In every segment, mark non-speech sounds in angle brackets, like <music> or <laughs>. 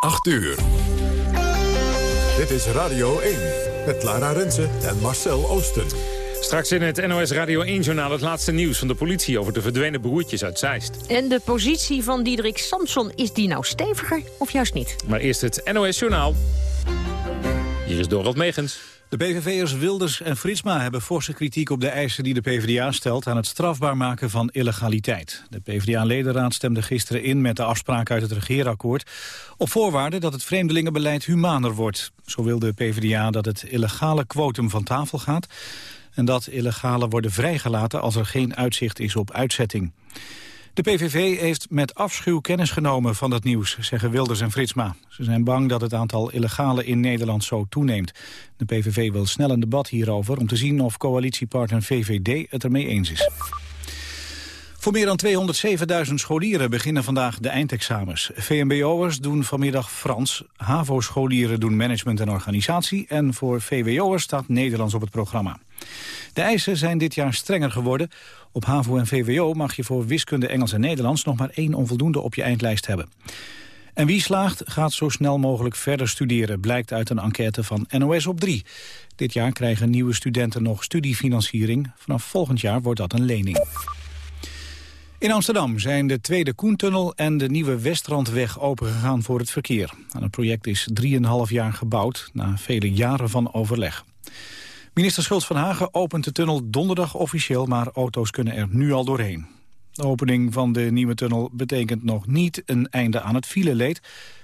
8 uur. Dit is Radio 1 met Lara Rensen en Marcel Oosten. Straks in het NOS Radio 1-journaal het laatste nieuws van de politie... over de verdwenen broertjes uit Zeist. En de positie van Diederik Samson, is die nou steviger of juist niet? Maar eerst het NOS-journaal. Hier is Dorald Megens. De PVV'ers Wilders en Fritsma hebben forse kritiek op de eisen die de PvdA stelt aan het strafbaar maken van illegaliteit. De PvdA-ledenraad stemde gisteren in met de afspraak uit het regeerakkoord op voorwaarde dat het vreemdelingenbeleid humaner wordt. Zo wil de PvdA dat het illegale quotum van tafel gaat en dat illegalen worden vrijgelaten als er geen uitzicht is op uitzetting. De PVV heeft met afschuw kennis genomen van dat nieuws, zeggen Wilders en Fritsma. Ze zijn bang dat het aantal illegalen in Nederland zo toeneemt. De PVV wil snel een debat hierover om te zien of coalitiepartner VVD het ermee eens is. Voor meer dan 207.000 scholieren beginnen vandaag de eindexamens. VMBO'ers doen vanmiddag Frans, HAVO-scholieren doen management en organisatie... en voor VWO'ers staat Nederlands op het programma. De eisen zijn dit jaar strenger geworden. Op HAVO en VWO mag je voor wiskunde, Engels en Nederlands... nog maar één onvoldoende op je eindlijst hebben. En wie slaagt, gaat zo snel mogelijk verder studeren... blijkt uit een enquête van NOS op 3. Dit jaar krijgen nieuwe studenten nog studiefinanciering. Vanaf volgend jaar wordt dat een lening. In Amsterdam zijn de Tweede Koentunnel en de Nieuwe Westrandweg opengegaan voor het verkeer. Aan het project is 3,5 jaar gebouwd, na vele jaren van overleg. Minister Schultz van Hagen opent de tunnel donderdag officieel, maar auto's kunnen er nu al doorheen. De opening van de nieuwe tunnel betekent nog niet een einde aan het fileleed.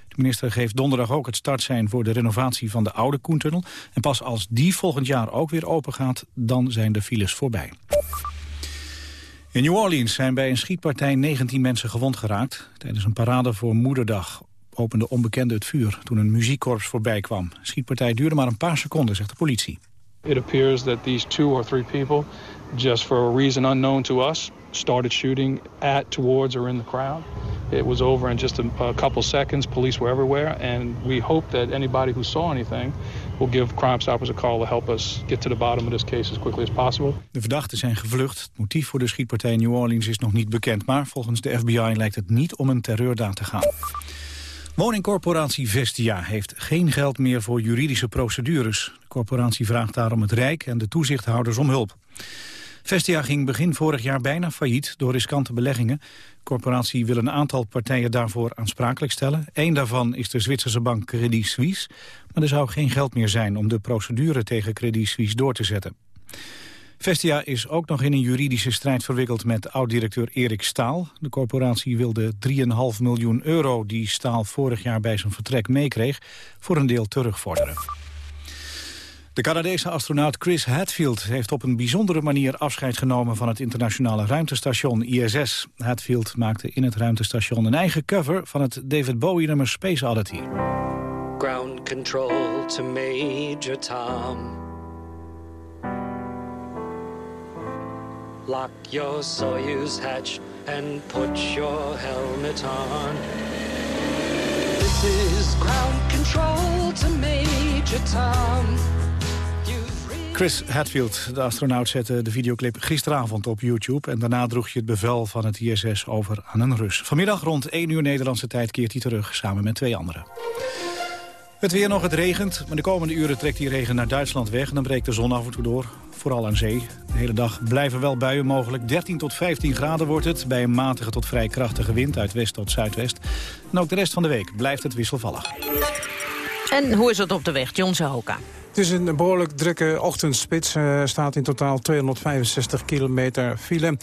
De minister geeft donderdag ook het startsein voor de renovatie van de oude Koentunnel. En pas als die volgend jaar ook weer open gaat, dan zijn de files voorbij. In New Orleans zijn bij een schietpartij 19 mensen gewond geraakt. Tijdens een parade voor Moederdag opende onbekende het vuur toen een muziekkorps voorbij kwam. De schietpartij duurde maar een paar seconden, zegt de politie. It appears that these two or three people, just for a reason unknown to us, started shooting at, towards, or in the crowd. It was over in just a, a couple seconds. Police were everywhere, and we hope that anybody who saw anything will give Crime Stoppers a call to help us get to the bottom of this case as quickly as possible. De verdachten zijn gevlucht. Het motief voor de schietpartij in New Orleans is nog niet bekend, maar volgens de FBI lijkt het niet om een terreurdaad te gaan. Woningcorporatie Vestia heeft geen geld meer voor juridische procedures. Corporatie vraagt daarom het Rijk en de toezichthouders om hulp. Vestia ging begin vorig jaar bijna failliet door riskante beleggingen. De corporatie wil een aantal partijen daarvoor aansprakelijk stellen. Eén daarvan is de Zwitserse bank Credit Suisse. Maar er zou geen geld meer zijn om de procedure tegen Credit Suisse door te zetten. Vestia is ook nog in een juridische strijd verwikkeld met oud-directeur Erik Staal. De corporatie wilde 3,5 miljoen euro die Staal vorig jaar bij zijn vertrek meekreeg... voor een deel terugvorderen. De Canadese astronaut Chris Hadfield heeft op een bijzondere manier afscheid genomen van het internationale ruimtestation ISS. Hadfield maakte in het ruimtestation een eigen cover van het David Bowie-nummer Space Oddity. Ground control to Major Tom. Lock your Soyuz hatch and put your helmet on. This is ground control to Major Tom. Chris Hadfield, de astronaut, zette de videoclip gisteravond op YouTube... en daarna droeg je het bevel van het ISS over aan een Rus. Vanmiddag rond 1 uur Nederlandse tijd keert hij terug, samen met twee anderen. Het weer nog, het regent, maar de komende uren trekt die regen naar Duitsland weg... en dan breekt de zon af en toe door, vooral aan zee. De hele dag blijven wel buien mogelijk. 13 tot 15 graden wordt het, bij een matige tot vrij krachtige wind... uit west tot zuidwest. En ook de rest van de week blijft het wisselvallig. En hoe is het op de weg, John Zahoka? Het is een behoorlijk drukke ochtendspits. Uh, staat in totaal 265 kilometer file.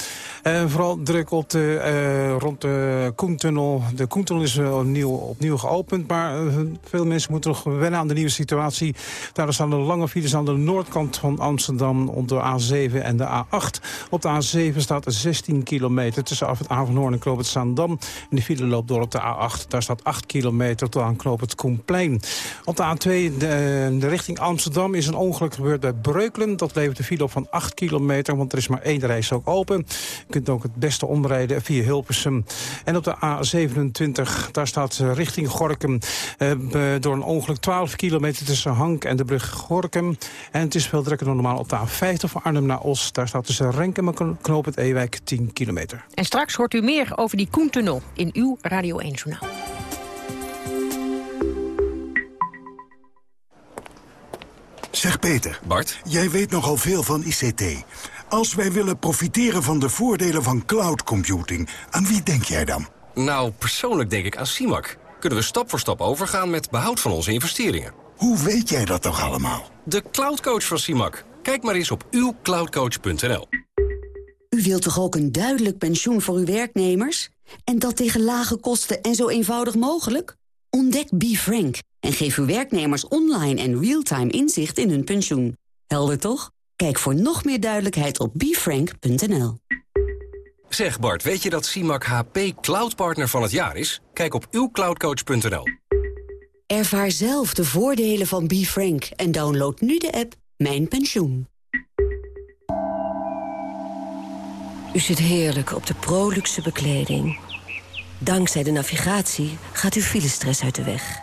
Uh, vooral druk op de, uh, rond de Koentunnel. De Koentunnel is opnieuw, opnieuw geopend. Maar veel mensen moeten nog wennen aan de nieuwe situatie. Daar staan de lange files aan de noordkant van Amsterdam... op de A7 en de A8. Op de A7 staat 16 kilometer tussen af het Avanhoorn en Knoop het Zaandam. En de file loopt door op de A8. Daar staat 8 kilometer tot aan Knoop het Koenplein. Op de A2 de, de richting Amsterdam Amsterdam is een ongeluk gebeurd bij Breukelen. Dat levert een file op van 8 kilometer, want er is maar één reis ook open. Je kunt ook het beste omrijden via Hilpersum. En op de A27, daar staat richting Gorkum... Eh, door een ongeluk 12 kilometer tussen Hank en de brug Gorkum. En het is veel drukker dan normaal op de A50 van Arnhem naar Os. Daar staat tussen Renkum en Knoop het Ewijk 10 kilometer. En straks hoort u meer over die Koentunnel in uw Radio 1-journaal. Zeg Peter. Bart. Jij weet nogal veel van ICT. Als wij willen profiteren van de voordelen van cloud computing, aan wie denk jij dan? Nou, persoonlijk denk ik aan CIMAC. Kunnen we stap voor stap overgaan met behoud van onze investeringen. Hoe weet jij dat toch allemaal? De cloudcoach van CIMAC. Kijk maar eens op uwcloudcoach.nl. U wilt toch ook een duidelijk pensioen voor uw werknemers? En dat tegen lage kosten en zo eenvoudig mogelijk? Ontdek BeFrank en geef uw werknemers online en real-time inzicht in hun pensioen. Helder toch? Kijk voor nog meer duidelijkheid op befrank.nl. Zeg Bart, weet je dat CIMAC HP Cloud Partner van het jaar is? Kijk op uwcloudcoach.nl. Ervaar zelf de voordelen van BeFrank en download nu de app Mijn Pensioen. U zit heerlijk op de Proluxe bekleding. Dankzij de navigatie gaat uw filestress uit de weg.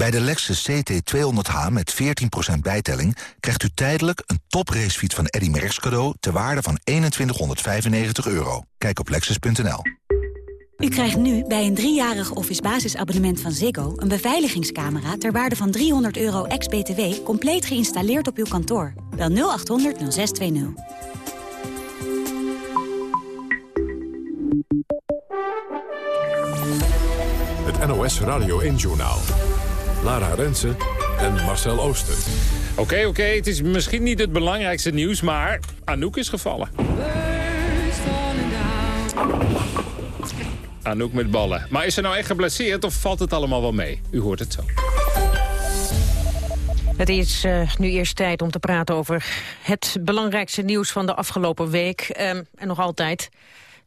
Bij de Lexus CT200H met 14% bijtelling krijgt u tijdelijk een topracefiets van Eddy Merckx cadeau ter waarde van 2195 euro. Kijk op lexus.nl. U krijgt nu bij een driejarig Office basisabonnement van Ziggo... een beveiligingscamera ter waarde van 300 euro ex-BTW... compleet geïnstalleerd op uw kantoor. Bel 0800 0620. Het NOS Radio 1-journaal. Lara Rensen en Marcel Ooster. Oké, oké, het is misschien niet het belangrijkste nieuws, maar Anouk is gevallen. Anouk met ballen. Maar is ze nou echt geblesseerd of valt het allemaal wel mee? U hoort het zo. Het is uh, nu eerst tijd om te praten over het belangrijkste nieuws van de afgelopen week. Um, en nog altijd.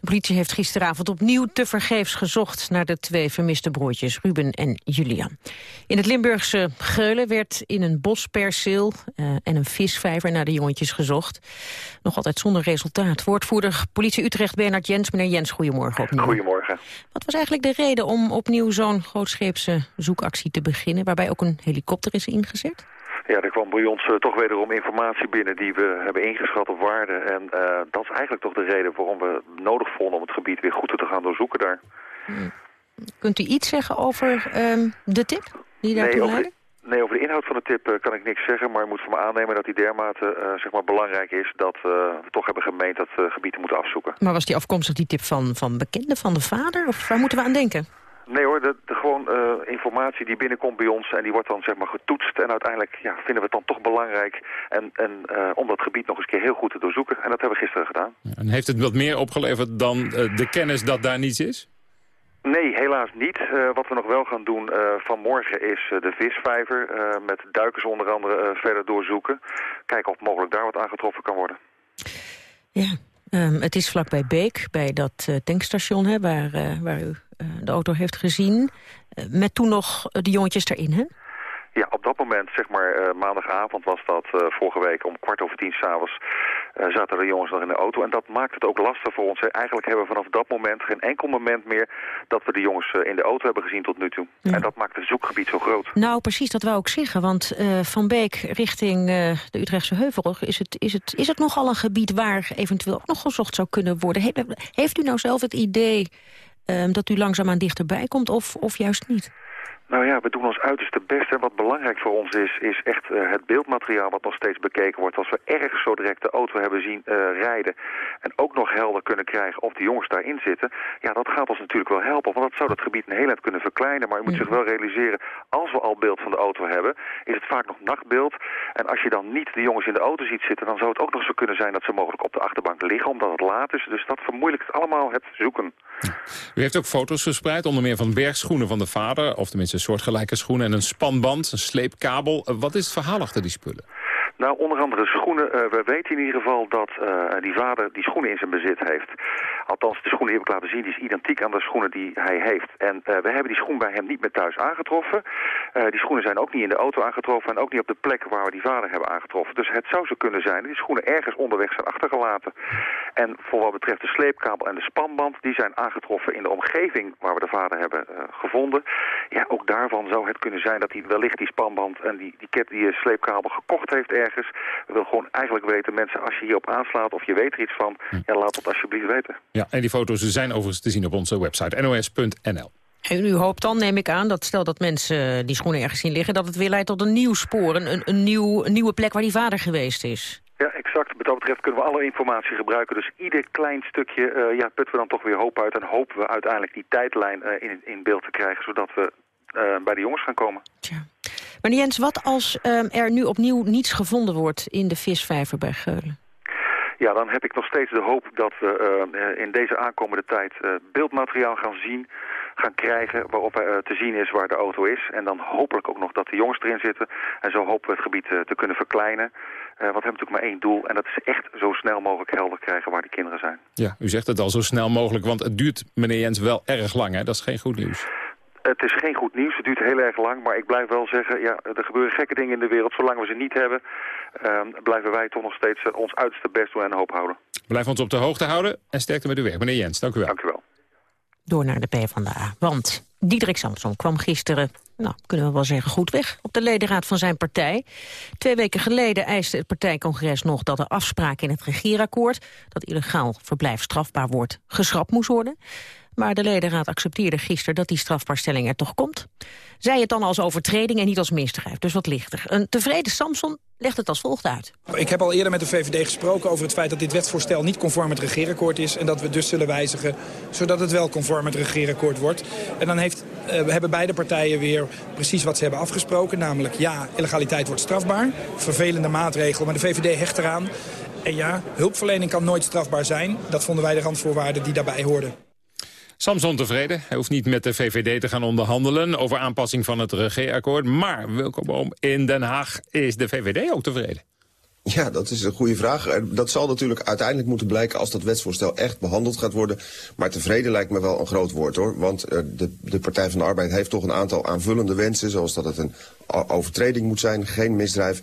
De politie heeft gisteravond opnieuw tevergeefs gezocht naar de twee vermiste broertjes Ruben en Julian. In het Limburgse Geulen werd in een bosperceel uh, en een visvijver naar de jongetjes gezocht. Nog altijd zonder resultaat. Woordvoerder politie Utrecht Bernard Jens. Meneer Jens, goedemorgen opnieuw. Goedemorgen. Wat was eigenlijk de reden om opnieuw zo'n grootscheepse zoekactie te beginnen... waarbij ook een helikopter is ingezet? Ja, er kwam bij ons uh, toch wederom informatie binnen die we hebben ingeschat op waarde. En uh, dat is eigenlijk toch de reden waarom we nodig vonden om het gebied weer goed te gaan doorzoeken daar. Hmm. Kunt u iets zeggen over um, de tip die daartoe nee, leidde? Nee, over de inhoud van de tip uh, kan ik niks zeggen, maar je moet van me aannemen dat die dermate zeg maar belangrijk is dat we toch hebben gemeend dat gebied te moeten afzoeken. Maar was die afkomstig die tip van, van bekenden, van de vader? Of waar moeten we aan denken? Nee hoor, de, de gewoon uh, informatie die binnenkomt bij ons en die wordt dan zeg maar getoetst. En uiteindelijk ja, vinden we het dan toch belangrijk en, en, uh, om dat gebied nog eens keer heel goed te doorzoeken. En dat hebben we gisteren gedaan. En heeft het wat meer opgeleverd dan uh, de kennis dat daar niets is? Nee, helaas niet. wat we nog wel gaan doen vanmorgen is de visvijver met duikers onder andere verder doorzoeken. Kijken of mogelijk daar wat aangetroffen kan worden. Ja, um, het is vlakbij Beek, bij dat tankstation hè, waar, waar u de auto heeft gezien. met toen nog de jongetjes erin, hè? Ja, op dat moment, zeg maar uh, maandagavond was dat uh, vorige week om kwart over tien s'avonds uh, zaten de jongens nog in de auto. En dat maakt het ook lastig voor ons. Hè. Eigenlijk hebben we vanaf dat moment geen enkel moment meer dat we de jongens in de auto hebben gezien tot nu toe. Ja. En dat maakt het zoekgebied zo groot. Nou, precies, dat wou ik zeggen. Want Van Beek richting de Utrechtse Heuvel is het, is, het, is het nogal een gebied waar eventueel ook nog gezocht zou kunnen worden. He, heeft u nou zelf het idee... Um, dat u langzaamaan dichterbij komt of, of juist niet? Nou ja, we doen ons uiterste best. En wat belangrijk voor ons is, is echt uh, het beeldmateriaal wat nog steeds bekeken wordt. Als we erg zo direct de auto hebben zien uh, rijden en ook nog helder kunnen krijgen of de jongens daarin zitten, ja, dat gaat ons natuurlijk wel helpen. Want dat zou het gebied een heel eind kunnen verkleinen. Maar je moet zich wel realiseren, als we al beeld van de auto hebben, is het vaak nog nachtbeeld. En als je dan niet de jongens in de auto ziet zitten, dan zou het ook nog zo kunnen zijn dat ze mogelijk op de achterbank liggen, omdat het laat is. Dus dat vermoeilijkt allemaal het zoeken. U heeft ook foto's verspreid, onder meer van bergschoenen van de vader... of tenminste soortgelijke schoenen en een spanband, een sleepkabel. Wat is het verhaal achter die spullen? Nou, onder andere schoenen. Uh, we weten in ieder geval dat uh, die vader die schoenen in zijn bezit heeft. Althans, de schoenen die heb ik laten zien, die is identiek aan de schoenen die hij heeft. En uh, we hebben die schoen bij hem niet meer thuis aangetroffen. die schoenen zijn ook niet in de auto aangetroffen en ook niet op de plek waar we die vader hebben aangetroffen. Dus het zou zo kunnen zijn dat die schoenen ergens onderweg zijn achtergelaten. En voor wat betreft de sleepkabel en de spanband, die zijn aangetroffen in de omgeving waar we de vader hebben gevonden. Ja, ook daarvan zou het kunnen zijn dat hij wellicht die spanband en die, die, ket, die sleepkabel gekocht heeft ergens. We willen gewoon eigenlijk weten, mensen, als je hierop aanslaat of je weet er iets van, hm. ja, laat het alsjeblieft weten. Ja, en die foto's zijn overigens te zien op onze website nos.nl. En u hoopt dan, neem ik aan, dat stel dat mensen die schoenen ergens zien liggen... dat het weer leidt tot een nieuw spoor, een, een, nieuw, een nieuwe plek waar die vader geweest is. Ja, exact. Wat dat betreft kunnen we alle informatie gebruiken. Dus ieder klein stukje uh, ja, putten we dan toch weer hoop uit... en hopen we uiteindelijk die tijdlijn uh, in, in beeld te krijgen... zodat we uh, bij de jongens gaan komen. Tja. Maar Jens, wat als um, er nu opnieuw niets gevonden wordt in de visvijver bij Geulen? Ja, dan heb ik nog steeds de hoop dat we uh, in deze aankomende tijd uh, beeldmateriaal gaan zien, gaan krijgen waarop uh, te zien is waar de auto is. En dan hopelijk ook nog dat de jongens erin zitten. En zo hopen we het gebied te kunnen verkleinen. want we hebben natuurlijk maar één doel en dat is echt zo snel mogelijk helder krijgen waar die kinderen zijn. Ja, u zegt het al zo snel mogelijk, want het duurt, meneer Jens, wel erg lang. Hè? Dat is geen goed nieuws. Het is geen goed nieuws, het duurt heel erg lang, maar ik blijf wel zeggen, ja, er gebeuren gekke dingen in de wereld. Zolang we ze niet hebben, uh, blijven wij toch nog steeds uh, ons uiterste best doen en hoop houden. Blijf ons op de hoogte houden en sterkte met uw werk. Meneer Jens, dank u wel. Dank u wel. Door naar de PvdA, want Diederik Samson kwam gisteren, nou, kunnen we wel zeggen, goed weg op de ledenraad van zijn partij. Twee weken geleden eiste het partijcongres nog dat de afspraak in het regeerakkoord, dat illegaal verblijf strafbaar wordt, geschrapt moest worden. Maar de ledenraad accepteerde gisteren dat die strafbaarstelling er toch komt. Zij het dan als overtreding en niet als misdrijf, dus wat lichter. Een tevreden Samson legt het als volgt uit. Ik heb al eerder met de VVD gesproken over het feit dat dit wetsvoorstel niet conform het regeerakkoord is. En dat we dus zullen wijzigen, zodat het wel conform het regeerakkoord wordt. En dan heeft, uh, hebben beide partijen weer precies wat ze hebben afgesproken. Namelijk ja, illegaliteit wordt strafbaar. Vervelende maatregel, maar de VVD hecht eraan. En ja, hulpverlening kan nooit strafbaar zijn. Dat vonden wij de randvoorwaarden die daarbij hoorden. Samson tevreden. Hij hoeft niet met de VVD te gaan onderhandelen over aanpassing van het regeerakkoord. Maar, Wilco Boom, in Den Haag is de VVD ook tevreden. Ja, dat is een goede vraag. Dat zal natuurlijk uiteindelijk moeten blijken als dat wetsvoorstel echt behandeld gaat worden. Maar tevreden lijkt me wel een groot woord hoor. Want eh, de, de Partij van de Arbeid heeft toch een aantal aanvullende wensen. Zoals dat het een overtreding moet zijn, geen misdrijf.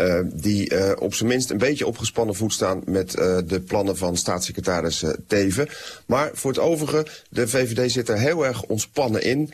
Uh, die uh, op zijn minst een beetje opgespannen voet staan met uh, de plannen van staatssecretaris Teven. Maar voor het overige, de VVD zit er heel erg ontspannen in.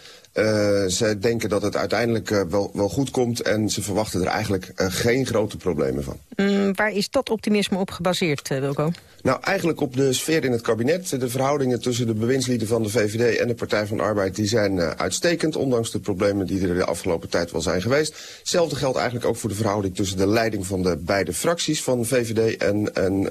Ze denken dat het uiteindelijk wel, wel goed komt en ze verwachten er eigenlijk geen grote problemen van. Mm, waar is dat optimisme op gebaseerd, Wilco? Nou, eigenlijk op de sfeer in het kabinet. De verhoudingen tussen de bewindslieden van de VVD en de Partij van de Arbeid... die zijn uitstekend, ondanks de problemen die er de afgelopen tijd wel zijn geweest. Hetzelfde geldt eigenlijk ook voor de verhouding tussen de leiding van de beide fracties... van VVD en, en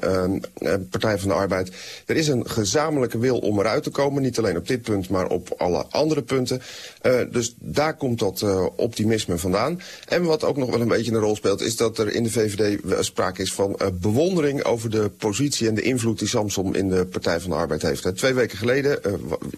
Partij van de Arbeid. Er is een gezamenlijke wil om eruit te komen, niet alleen op dit punt... maar op alle andere punten. Uh, dus daar komt dat optimisme vandaan. En wat ook nog wel een beetje een rol speelt... is dat er in de VVD sprake is van uh, bewondering... over de positie en de invloed die Samson in de Partij van de Arbeid heeft. Twee weken geleden,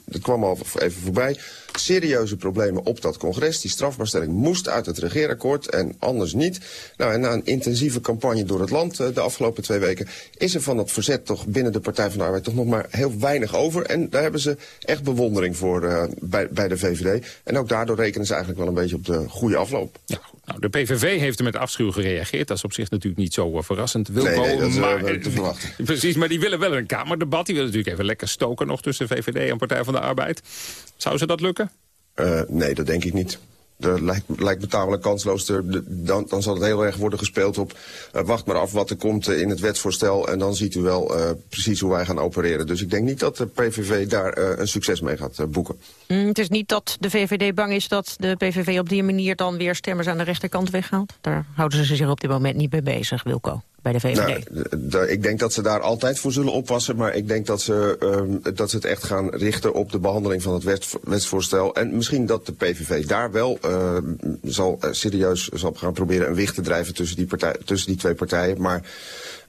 dat kwam al even voorbij serieuze problemen op dat congres. Die strafbaarstelling moest uit het regeerakkoord en anders niet. Nou, en na een intensieve campagne door het land de afgelopen twee weken... is er van het verzet toch binnen de Partij van de Arbeid toch nog maar heel weinig over. En daar hebben ze echt bewondering voor bij, bij de VVD. En ook daardoor rekenen ze eigenlijk wel een beetje op de goede afloop. Nou, de PVV heeft er met afschuw gereageerd. Dat is op zich natuurlijk niet zo uh, verrassend. Wilco, nee, nee, dat is maar, te verwachten. <laughs> Precies, maar die willen wel een Kamerdebat. Die willen natuurlijk even lekker stoken nog tussen VVD en Partij van de Arbeid. Zou ze dat lukken? Uh, nee, dat denk ik niet. Dat lijkt, lijkt me tamelijk kansloos. Dan, dan zal het heel erg worden gespeeld op... Uh, wacht maar af wat er komt uh, in het wetsvoorstel... en dan ziet u wel uh, precies hoe wij gaan opereren. Dus ik denk niet dat de PVV daar een succes mee gaat boeken. Mm, het is niet dat de VVD bang is dat de PVV op die manier... dan weer stemmers aan de rechterkant weghaalt? Daar houden ze zich op dit moment niet mee bezig, Wilco bij? Nou, ik denk dat ze daar altijd voor zullen oppassen. Maar ik denk dat ze, um, dat ze het echt gaan richten op de behandeling van het wet, wetsvoorstel. En misschien dat de PVV daar wel uh, zal, uh, serieus zal gaan proberen een wicht te drijven tussen die, partij, tussen die twee partijen. Maar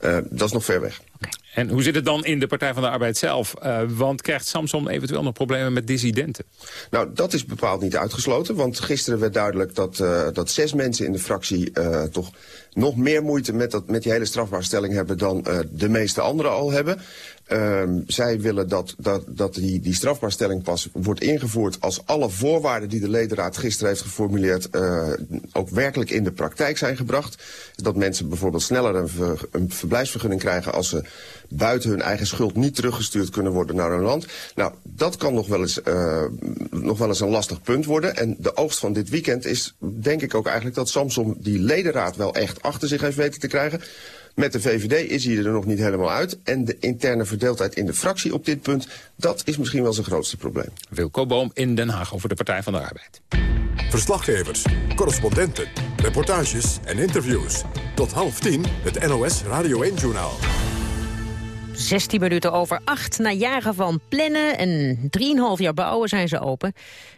uh, dat is nog ver weg. Okay. En hoe zit het dan in de Partij van de Arbeid zelf? Uh, want krijgt Samson eventueel nog problemen met dissidenten? Nou, dat is bepaald niet uitgesloten. Want gisteren werd duidelijk dat, uh, dat zes mensen in de fractie uh, toch nog meer moeite met, dat, met die hele strafbaarstelling hebben dan de meeste anderen al hebben. Uh, zij willen dat, dat, dat die, die strafbaarstelling pas wordt ingevoerd als alle voorwaarden die de ledenraad gisteren heeft geformuleerd uh, ook werkelijk in de praktijk zijn gebracht. Dat mensen bijvoorbeeld sneller een, ver, een verblijfsvergunning krijgen als ze buiten hun eigen schuld niet teruggestuurd kunnen worden naar hun land. Nou, dat kan nog wel eens, uh, nog wel eens een lastig punt worden. En de oogst van dit weekend is denk ik ook eigenlijk dat Samson die ledenraad wel echt achter zich heeft weten te krijgen. Met de VVD is hij er nog niet helemaal uit. En de interne verdeeldheid in de fractie op dit punt... dat is misschien wel zijn grootste probleem. Wilco Boom in Den Haag over de Partij van de Arbeid. Verslaggevers, correspondenten, reportages en interviews. Tot half tien het NOS Radio 1-journaal. 16 minuten over 8. Na jaren van plannen en 3,5 jaar bouwen zijn ze open.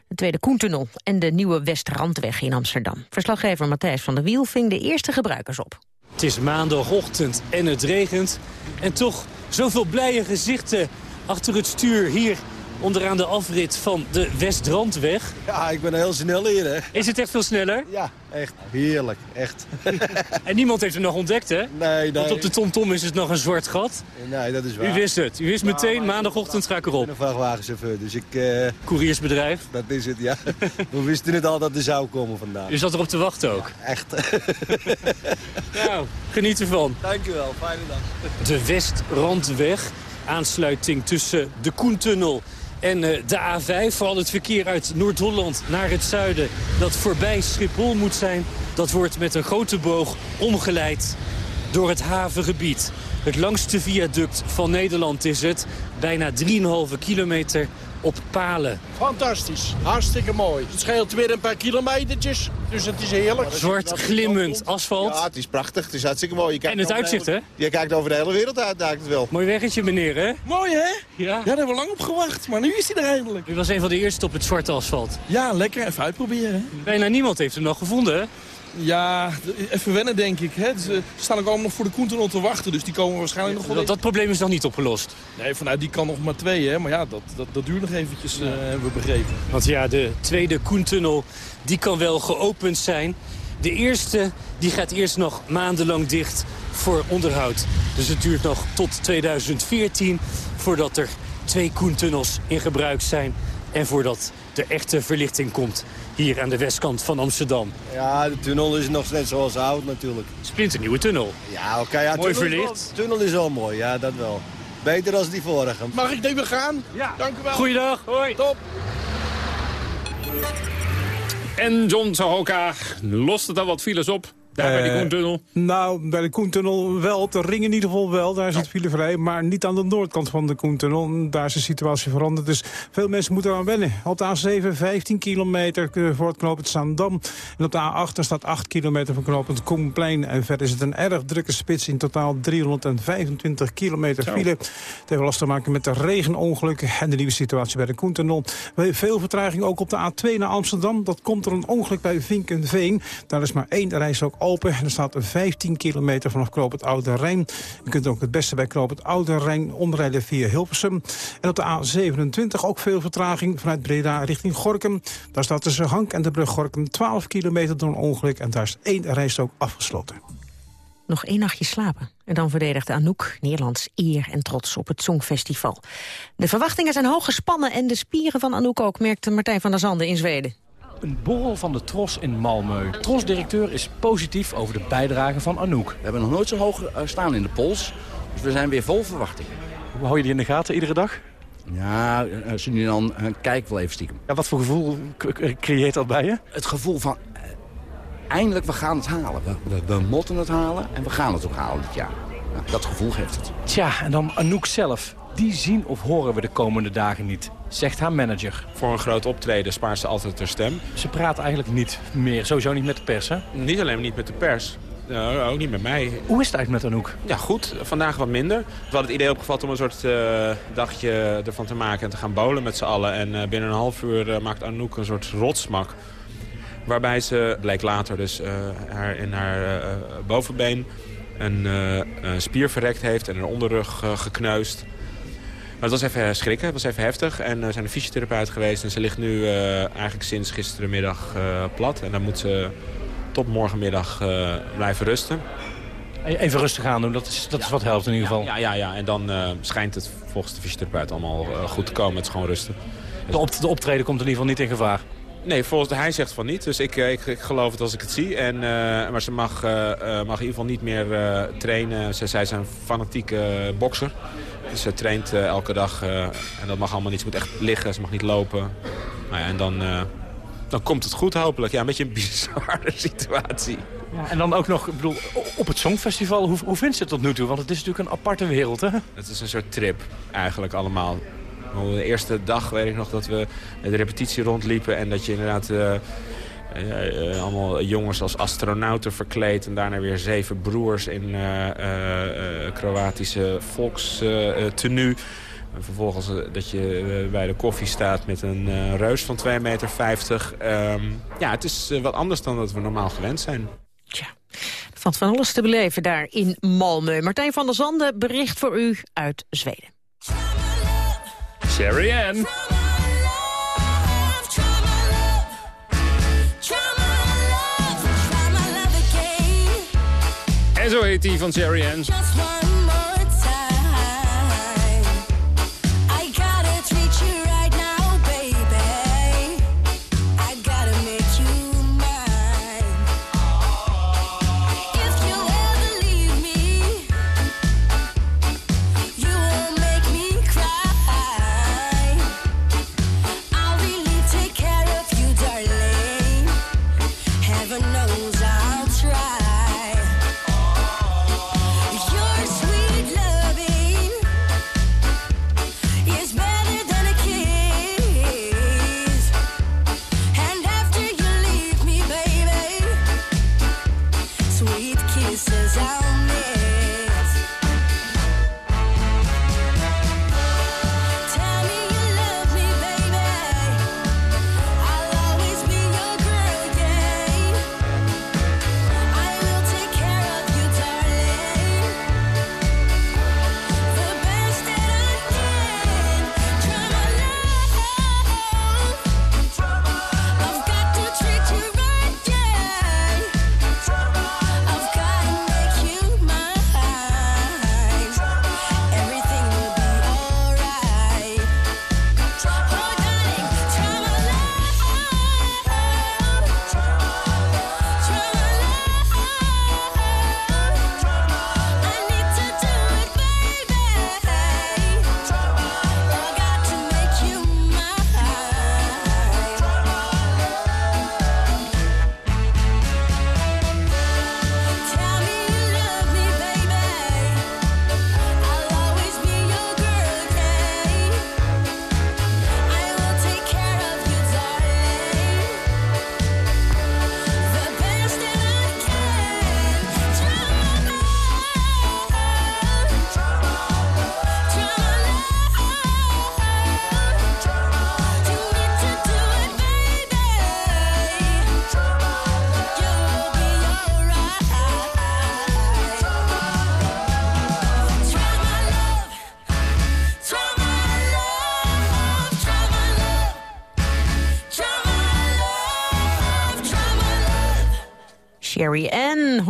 De Tweede Koentunnel en de nieuwe Westrandweg in Amsterdam. Verslaggever Matthijs van der Wiel ving de eerste gebruikers op. Het is maandagochtend en het regent. En toch zoveel blije gezichten achter het stuur hier onderaan de afrit van de Westrandweg. Ja, ik ben heel snel hier, hè. Is het echt veel sneller? Ja, echt. Heerlijk, echt. <laughs> en niemand heeft het nog ontdekt, hè? Nee, nee. Want op de TomTom -tom is het nog een zwart gat. Nee, dat is waar. U wist het. U wist meteen, maandagochtend ga ik erop. Ik ben een vrachtwagenchauffeur, dus ik... Uh... Couriersbedrijf? Dat is het, ja. <laughs> We wisten het al dat er zou komen vandaag. U zat erop te wachten ook? Ja, echt. <laughs> nou, geniet ervan. Dank u wel, fijne dag. De Westrandweg, aansluiting tussen de Koentunnel en uh, de A5, vooral het verkeer uit Noord-Holland naar het zuiden... dat voorbij Schiphol moet zijn, dat wordt met een grote boog omgeleid door het havengebied. Het langste viaduct van Nederland is het. Bijna 3,5 kilometer op palen. Fantastisch. Hartstikke mooi. Het scheelt weer een paar kilometertjes, dus het is heerlijk. Zwart glimmend asfalt. Ja, het is prachtig. Het is hartstikke mooi. Je en het uitzicht, hè? Je kijkt over de hele wereld uit, het wel. Mooi weggetje, meneer, hè? Mooi, hè? Ja. Ja, daar hebben we lang op gewacht, maar nu is hij er eindelijk. U was een van de eerste op het zwarte asfalt. Ja, lekker. Even uitproberen. Bijna niemand heeft hem nog gevonden, hè? Ja, even wennen denk ik. Hè. Ze staan ook allemaal nog voor de Koentunnel te wachten. Dus die komen waarschijnlijk nog wel... Dat, dat probleem is nog niet opgelost? Nee, vanuit die kan nog maar twee. Hè. Maar ja, dat, dat, dat duurt nog eventjes, ja. uh, hebben we begrepen. Want ja, de tweede Koentunnel die kan wel geopend zijn. De eerste die gaat eerst nog maandenlang dicht voor onderhoud. Dus het duurt nog tot 2014 voordat er twee Koentunnels in gebruik zijn. En voordat de echte verlichting komt hier aan de westkant van Amsterdam. Ja, de tunnel is nog net zoals oud natuurlijk. Splinternieuwe tunnel. Ja, oké. Okay, ja, mooi verlicht. De tunnel is wel mooi, ja, dat wel. Beter dan die vorige. Mag ik even gaan? Ja. Dank u wel. Goeiedag. Hoi. Top. En John Sahoka lost het dan wat files op. Daar bij de Koentunnel? Uh, nou, bij de Koentunnel wel. Op de ring in ieder geval wel. Daar zit file vrij. Maar niet aan de noordkant van de Koentunnel. Daar is de situatie veranderd. Dus veel mensen moeten eraan wennen. Op de A7 15 kilometer voor het knooppunt Zaandam. En op de A8 staat 8 kilometer van knooppunt Koenplein. En verder is het een erg drukke spits. In totaal 325 kilometer file. Het heeft last te maken met de regenongelukken. En de nieuwe situatie bij de Koentunnel. Veel vertraging ook op de A2 naar Amsterdam. Dat komt er een ongeluk bij Vinkenveen. Daar is maar één reis ook En er staat 15 kilometer vanaf Knoop het Oude Rijn. Je kunt ook het beste bij Knoop het Oude Rijn omrijden via Hilversum. En op de A27 ook veel vertraging vanuit Breda richting Gorkum. Daar staat tussen Hank en de brug Gorkum 12 kilometer door een ongeluk. En daar is één reis ook afgesloten. Nog één nachtje slapen. En dan verdedigt Anouk Nederlands eer en trots op het Songfestival. De verwachtingen zijn hoog gespannen en de spieren van Anouk ook, merkte Martijn van der Zanden in Zweden. Een borrel van de Tros in Malmö. Tros-directeur is positief over de bijdrage van Anouk. We hebben nog nooit zo hoog staan in de pols. Dus we zijn weer vol verwachting. Hoe hou je die in de gaten iedere dag? Ja, als je nu dan uh, kijkt wel even stiekem. Ja, wat voor gevoel creëert dat bij je? Het gevoel van, eindelijk, we gaan het halen. We, we, we, moeten het halen en we gaan het ook halen dit jaar. Ja, dat gevoel geeft het. Tja, en dan Anouk zelf. Die zien of horen we de komende dagen niet, zegt haar manager. Voor een groot optreden spaart ze altijd haar stem. Ze praat eigenlijk niet meer, sowieso niet met de pers, hè? Niet alleen niet met de pers. Nou, ook niet met mij. Hoe is het eigenlijk met Anouk? Ja, goed. Vandaag wat minder. We hadden het idee opgevat om een soort uh, dagje ervan te maken en te gaan bowlen met z'n allen. En uh, binnen een half uur uh, maakt Anouk een soort rotsmak. Waarbij ze, bleek later dus, haar, in haar bovenbeen een spier verrekt heeft en een onderrug gekneusd. Maar het was even schrikken, het was even heftig. En er zijn een fysiotherapeut geweest en ze ligt nu eigenlijk sinds gisterenmiddag plat. En dan moet ze tot morgenmiddag blijven rusten. Even rustig aan doen, dat is, dat is wat helpt in ieder geval. Ja, ja, ja. en dan uh, schijnt het volgens de fysiotherapeut allemaal uh, goed te komen. Het is gewoon rusten. De, op, de optreden komt in ieder geval niet in gevaar? Nee, volgens hij zegt van niet. Dus ik, ik, ik geloof het als ik het zie. En, maar ze mag, mag in ieder geval niet meer trainen. Ze, zij is een fanatieke bokser. Dus ze traint elke dag. en dat mag allemaal niet. Ze moet echt liggen, ze mag niet lopen. Nou ja, en dan dan komt het goed hopelijk. Ja, een beetje een bizarre <laughs> situatie. Ja, en dan ook nog, ik bedoel, op het Songfestival, hoe, hoe vindt ze het tot nu toe? Want het is natuurlijk een aparte wereld, hè? Het is een soort trip, eigenlijk allemaal. De eerste dag weet ik nog dat we de repetitie rondliepen... en dat je inderdaad uh, uh, uh, allemaal jongens als astronauten verkleed... en daarna weer zeven broers in Kroatische volkstenue... En vervolgens dat je bij de koffie staat met een reus van 2,50 meter. Um, ja, het is wat anders dan dat we normaal gewend zijn. Tja, valt van alles te beleven daar in Malmö. Martijn van der Zanden bericht voor u uit Zweden. Sherry Ann. En zo heet hij van Sherry Ann.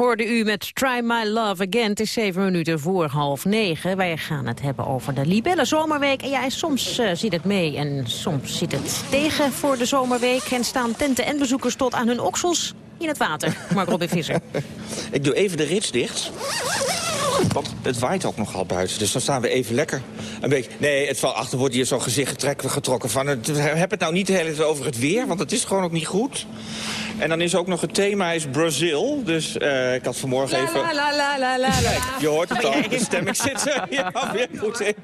Hoorde u met Try My Love Again. Het is zeven minuten voor half negen. Wij gaan het hebben over de Libelle Zomerweek. En ja, soms uh, zit het mee en soms zit het tegen voor de Zomerweek. En staan tenten en bezoekers tot aan hun oksels in het water. <laughs> Mark Robin Visser. Ik doe even de rits dicht. Want het waait ook nogal buiten, dus dan staan we even lekker een beetje... Nee, het valt achter wordt hier zo'n gezicht getrokken van... Het, heb het nou niet de hele tijd over het weer, want het is gewoon ook niet goed. En dan is ook nog het thema is Brazil. Dus uh, ik had vanmorgen even... La, la, la, la, Kijk, je hoort het al, de stemming zit er <laughs> ja, weer goed in.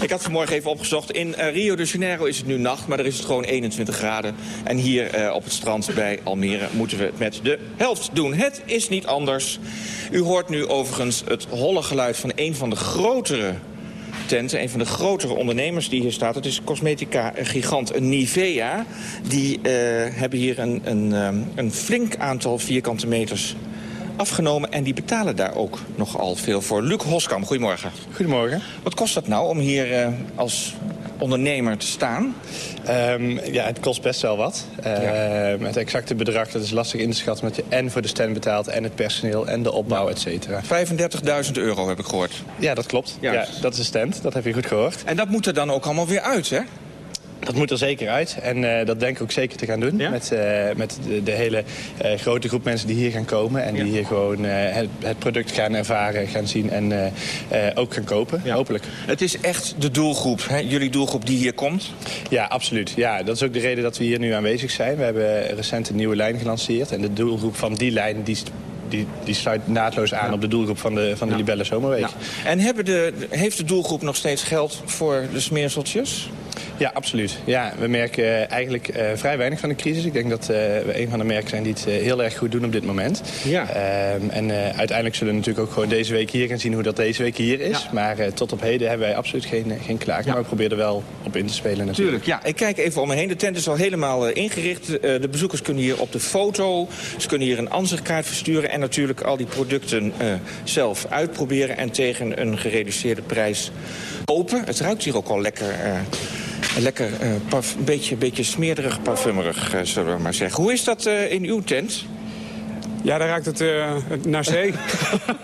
Ik had vanmorgen even opgezocht. In uh, Rio de Janeiro is het nu nacht, maar er is het gewoon 21 graden. En hier uh, op het strand bij Almere moeten we het met de helft doen. Het is niet anders. U hoort nu overigens het holle geluid van een van de grotere tenten. Een van de grotere ondernemers die hier staat. Het is cosmetica-gigant Nivea. Die uh, hebben hier een, een, um, een flink aantal vierkante meters afgenomen. En die betalen daar ook nogal veel voor. Luc Hoskam, goedemorgen. Goedemorgen. Wat kost dat nou om hier uh, als ondernemer te staan? Um, ja, het kost best wel wat. Uh, ja. Het exacte bedrag dat is lastig in te schatten... omdat je en voor de stand betaalt en het personeel en de opbouw, et cetera. 35.000 euro heb ik gehoord. Ja, dat klopt. Ja, dat is een stand, dat heb je goed gehoord. En dat moet er dan ook allemaal weer uit, hè? Dat moet er zeker uit. En uh, dat denk ik ook zeker te gaan doen. Ja? Met, uh, met de, de hele uh, grote groep mensen die hier gaan komen. En die hier gewoon het, het, product gaan ervaren, gaan zien en ook gaan kopen. Ja. Hopelijk. Het is echt de doelgroep, hè? jullie doelgroep die hier komt? Ja, absoluut. Ja, dat is ook de reden dat we hier nu aanwezig zijn. We hebben recent een nieuwe lijn gelanceerd. En de doelgroep van die lijn die die, die sluit naadloos aan ja. op de doelgroep van de, van de ja. Libelle Zomerweek. En hebben de, heeft de doelgroep nog steeds geld voor de smeerseltjes? Ja, absoluut. Ja, we merken eigenlijk uh, vrij weinig van de crisis. Ik denk dat uh, we een van de merken zijn die het uh, heel erg goed doen op dit moment. Ja. Um, en uiteindelijk zullen we natuurlijk ook gewoon deze week hier gaan zien hoe dat deze week hier is. Ja. Maar tot op heden hebben wij absoluut geen, geen. Ja. Maar we proberen er wel op in te spelen natuurlijk. Tuurlijk, ja. Ik kijk even om me heen. De tent is al helemaal ingericht. de bezoekers kunnen hier op de foto. Ze kunnen hier een ansichtkaart versturen. En natuurlijk al die producten zelf uitproberen. En tegen een gereduceerde prijs kopen. Het ruikt hier ook al lekker lekker, uh, een beetje, beetje smeerderig, parfumerig, zullen we maar zeggen. Hoe is dat in uw tent? Ja, daar ruikt het uh, naar zee.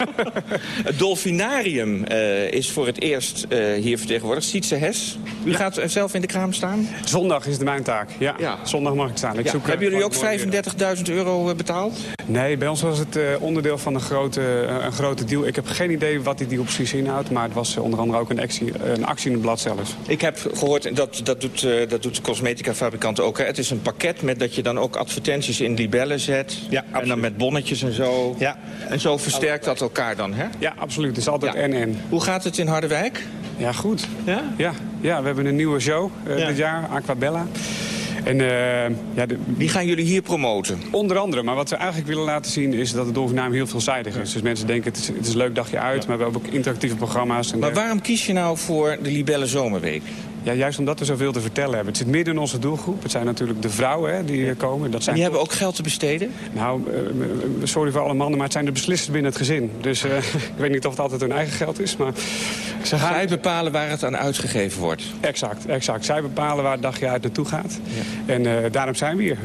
<laughs> het Dolfinarium uh, is voor het eerst uh, hier vertegenwoordigd. Sietse Hes. U ja. gaat zelf in de kraam staan? Zondag is het mijn taak, ja. ja. Zondag mag ik staan. Ik ja. zoek, Hebben jullie ook 35.000 euro betaald? Nee, bij ons was het onderdeel van een grote, een grote deal. Ik heb geen idee wat die deal precies inhoudt. Maar het was onder andere ook een actie, een actie in het blad zelf. Ik heb gehoord, dat, dat, doet, dat doet de cosmetica-fabrikant ook. Hè? Het is een pakket met dat je dan ook advertenties in libellen zet. Ja, en dan met bonnetjes en zo. Ja. En zo versterkt dat elkaar dan, hè? Ja, absoluut. Het is altijd ja. en-en. Hoe gaat het in Harderwijk? Ja, goed. Ja? Ja, ja we hebben een nieuwe show uh, ja. dit jaar, Aquabella. En, uh, ja, de, Die gaan jullie hier promoten? Onder andere. Maar wat we eigenlijk willen laten zien is dat het dolfinaam heel veelzijdig is. Ja. Dus mensen denken het is, het is een leuk dagje uit, ja. maar we hebben ook interactieve programma's. En maar waarom kies je nou voor de Libelle Zomerweek? Ja, juist omdat we zoveel te vertellen hebben. Het zit midden in onze doelgroep. Het zijn natuurlijk de vrouwen hè, die hier komen. Dat zijn en die hebben ook geld te besteden? Nou, uh, sorry voor alle mannen, maar het zijn de beslissers binnen het gezin. Dus uh, <laughs> ik weet niet of het altijd hun eigen geld is. Maar ze gaan... Zij bepalen waar het aan uitgegeven wordt? Exact, exact. Zij bepalen waar het dagje uit naartoe gaat. Ja. En uh, daarom zijn we hier.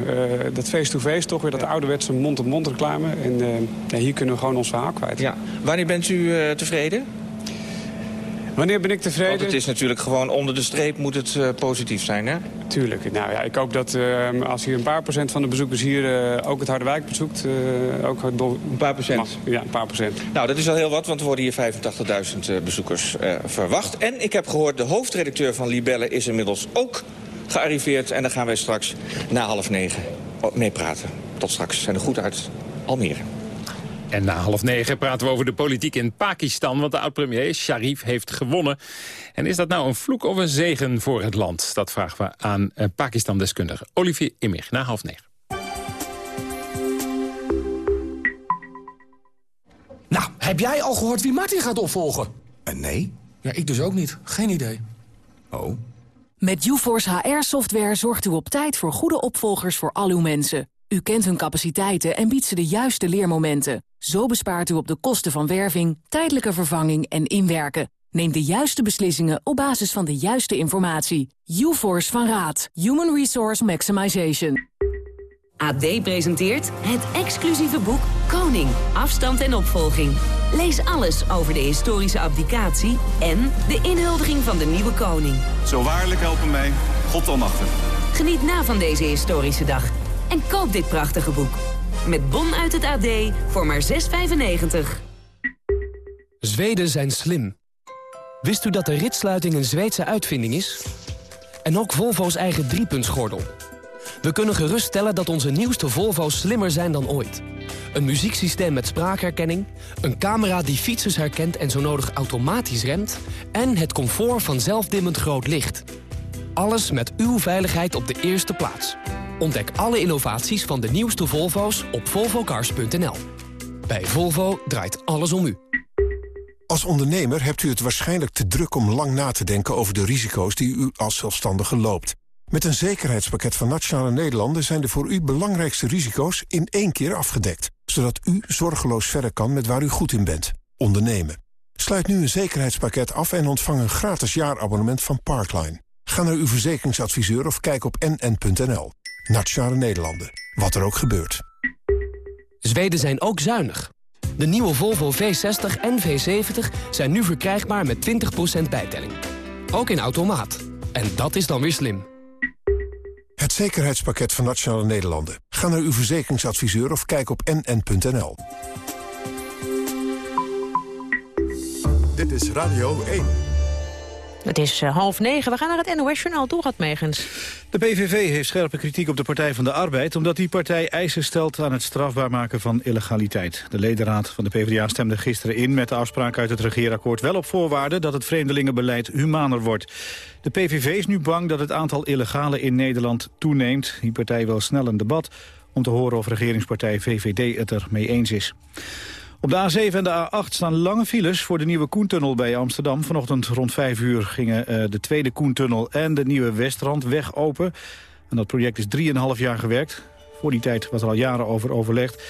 dat face-to-face, -face, toch weer dat ja. ouderwetse mond-op-mond -mond reclame. En hier kunnen we gewoon ons verhaal kwijt. Ja. Wanneer bent u tevreden? Wanneer ben ik tevreden? Want het is natuurlijk gewoon onder de streep moet het uh, positief zijn, hè? Tuurlijk. Nou ja, ik hoop dat uh, als hier een paar procent van de bezoekers hier uh, ook het Harderwijk bezoekt... ook het een paar procent? Mag. Ja, een paar procent. Nou, dat is al heel wat, want er worden hier 85.000 bezoekers verwacht. En ik heb gehoord, de hoofdredacteur van Libelle is inmiddels ook gearriveerd. En daar gaan wij straks na half negen mee praten. Tot straks. Zijn er goed uit Almere. En na half negen praten we over de politiek in Pakistan... want de oud-premier Sharif heeft gewonnen. En is dat nou een vloek of een zegen voor het land? Dat vragen we aan uh, Pakistan-deskundige Olivier Immig na half negen. Nou, heb jij al gehoord wie Martin gaat opvolgen? Uh, nee. Ja, ik dus ook niet. Geen idee. Oh. Met UForce HR-software zorgt u op tijd voor goede opvolgers voor al uw mensen. U kent hun capaciteiten en biedt ze de juiste leermomenten. Zo bespaart u op de kosten van werving, tijdelijke vervanging en inwerken. Neem de juiste beslissingen op basis van de juiste informatie. UForce van Raad. Human Resource Maximization. AD presenteert het exclusieve boek Koning. Afstand en opvolging. Lees alles over de historische abdicatie en de inhuldiging van de nieuwe koning. Zo waarlijk helpen mij, God almachtig. Geniet na van deze historische dag en koop dit prachtige boek. Met bon uit het AD voor maar 6,95. Zweden zijn slim. Wist u dat de ritsluiting een Zweedse uitvinding is? En ook Volvo's eigen driepuntsgordel. We kunnen geruststellen dat onze nieuwste Volvo's slimmer zijn dan ooit. Een muzieksysteem met spraakherkenning, een camera die fietsers herkent en zo nodig automatisch remt... en het comfort van zelfdimmend groot licht. Alles met uw veiligheid op de eerste plaats. Ontdek alle innovaties van de nieuwste Volvo's op volvocars.nl. Bij Volvo draait alles om u. Als ondernemer hebt u het waarschijnlijk te druk om lang na te denken over de risico's die u als zelfstandige loopt. Met een zekerheidspakket van Nationale Nederlanden zijn de voor u belangrijkste risico's in één keer afgedekt. Zodat u zorgeloos verder kan met waar u goed in bent. Ondernemen. Sluit nu een zekerheidspakket af en ontvang een gratis jaarabonnement van Parkline. Ga naar uw verzekeringsadviseur of kijk op nn.nl. Nationale Nederlanden. Wat er ook gebeurt. Zweden zijn ook zuinig. De nieuwe Volvo V60 en V70 zijn nu verkrijgbaar met 20% bijtelling. Ook in automaat. En dat is dan weer slim. Het zekerheidspakket van Nationale Nederlanden. Ga naar uw verzekeringsadviseur of kijk op nn.nl. Dit is Radio 1. Het is uh, half negen. We gaan naar het NOS-journaal. Door gaat Megens. De PVV heeft scherpe kritiek op de Partij van de Arbeid... omdat die partij eisen stelt aan het strafbaar maken van illegaliteit. De ledenraad van de PvdA stemde gisteren in met de afspraak uit het regeerakkoord... wel op voorwaarde dat het vreemdelingenbeleid humaner wordt. De PVV is nu bang dat het aantal illegalen in Nederland toeneemt. Die partij wil snel een debat om te horen of regeringspartij VVD het er mee eens is. Op de A7 en de A8 staan lange files voor de nieuwe Koentunnel bij Amsterdam. Vanochtend rond 5 uur gingen uh, de tweede Koentunnel en de nieuwe Westrandweg open. En dat project is 3,5 jaar gewerkt. Voor die tijd was er al jaren over overlegd.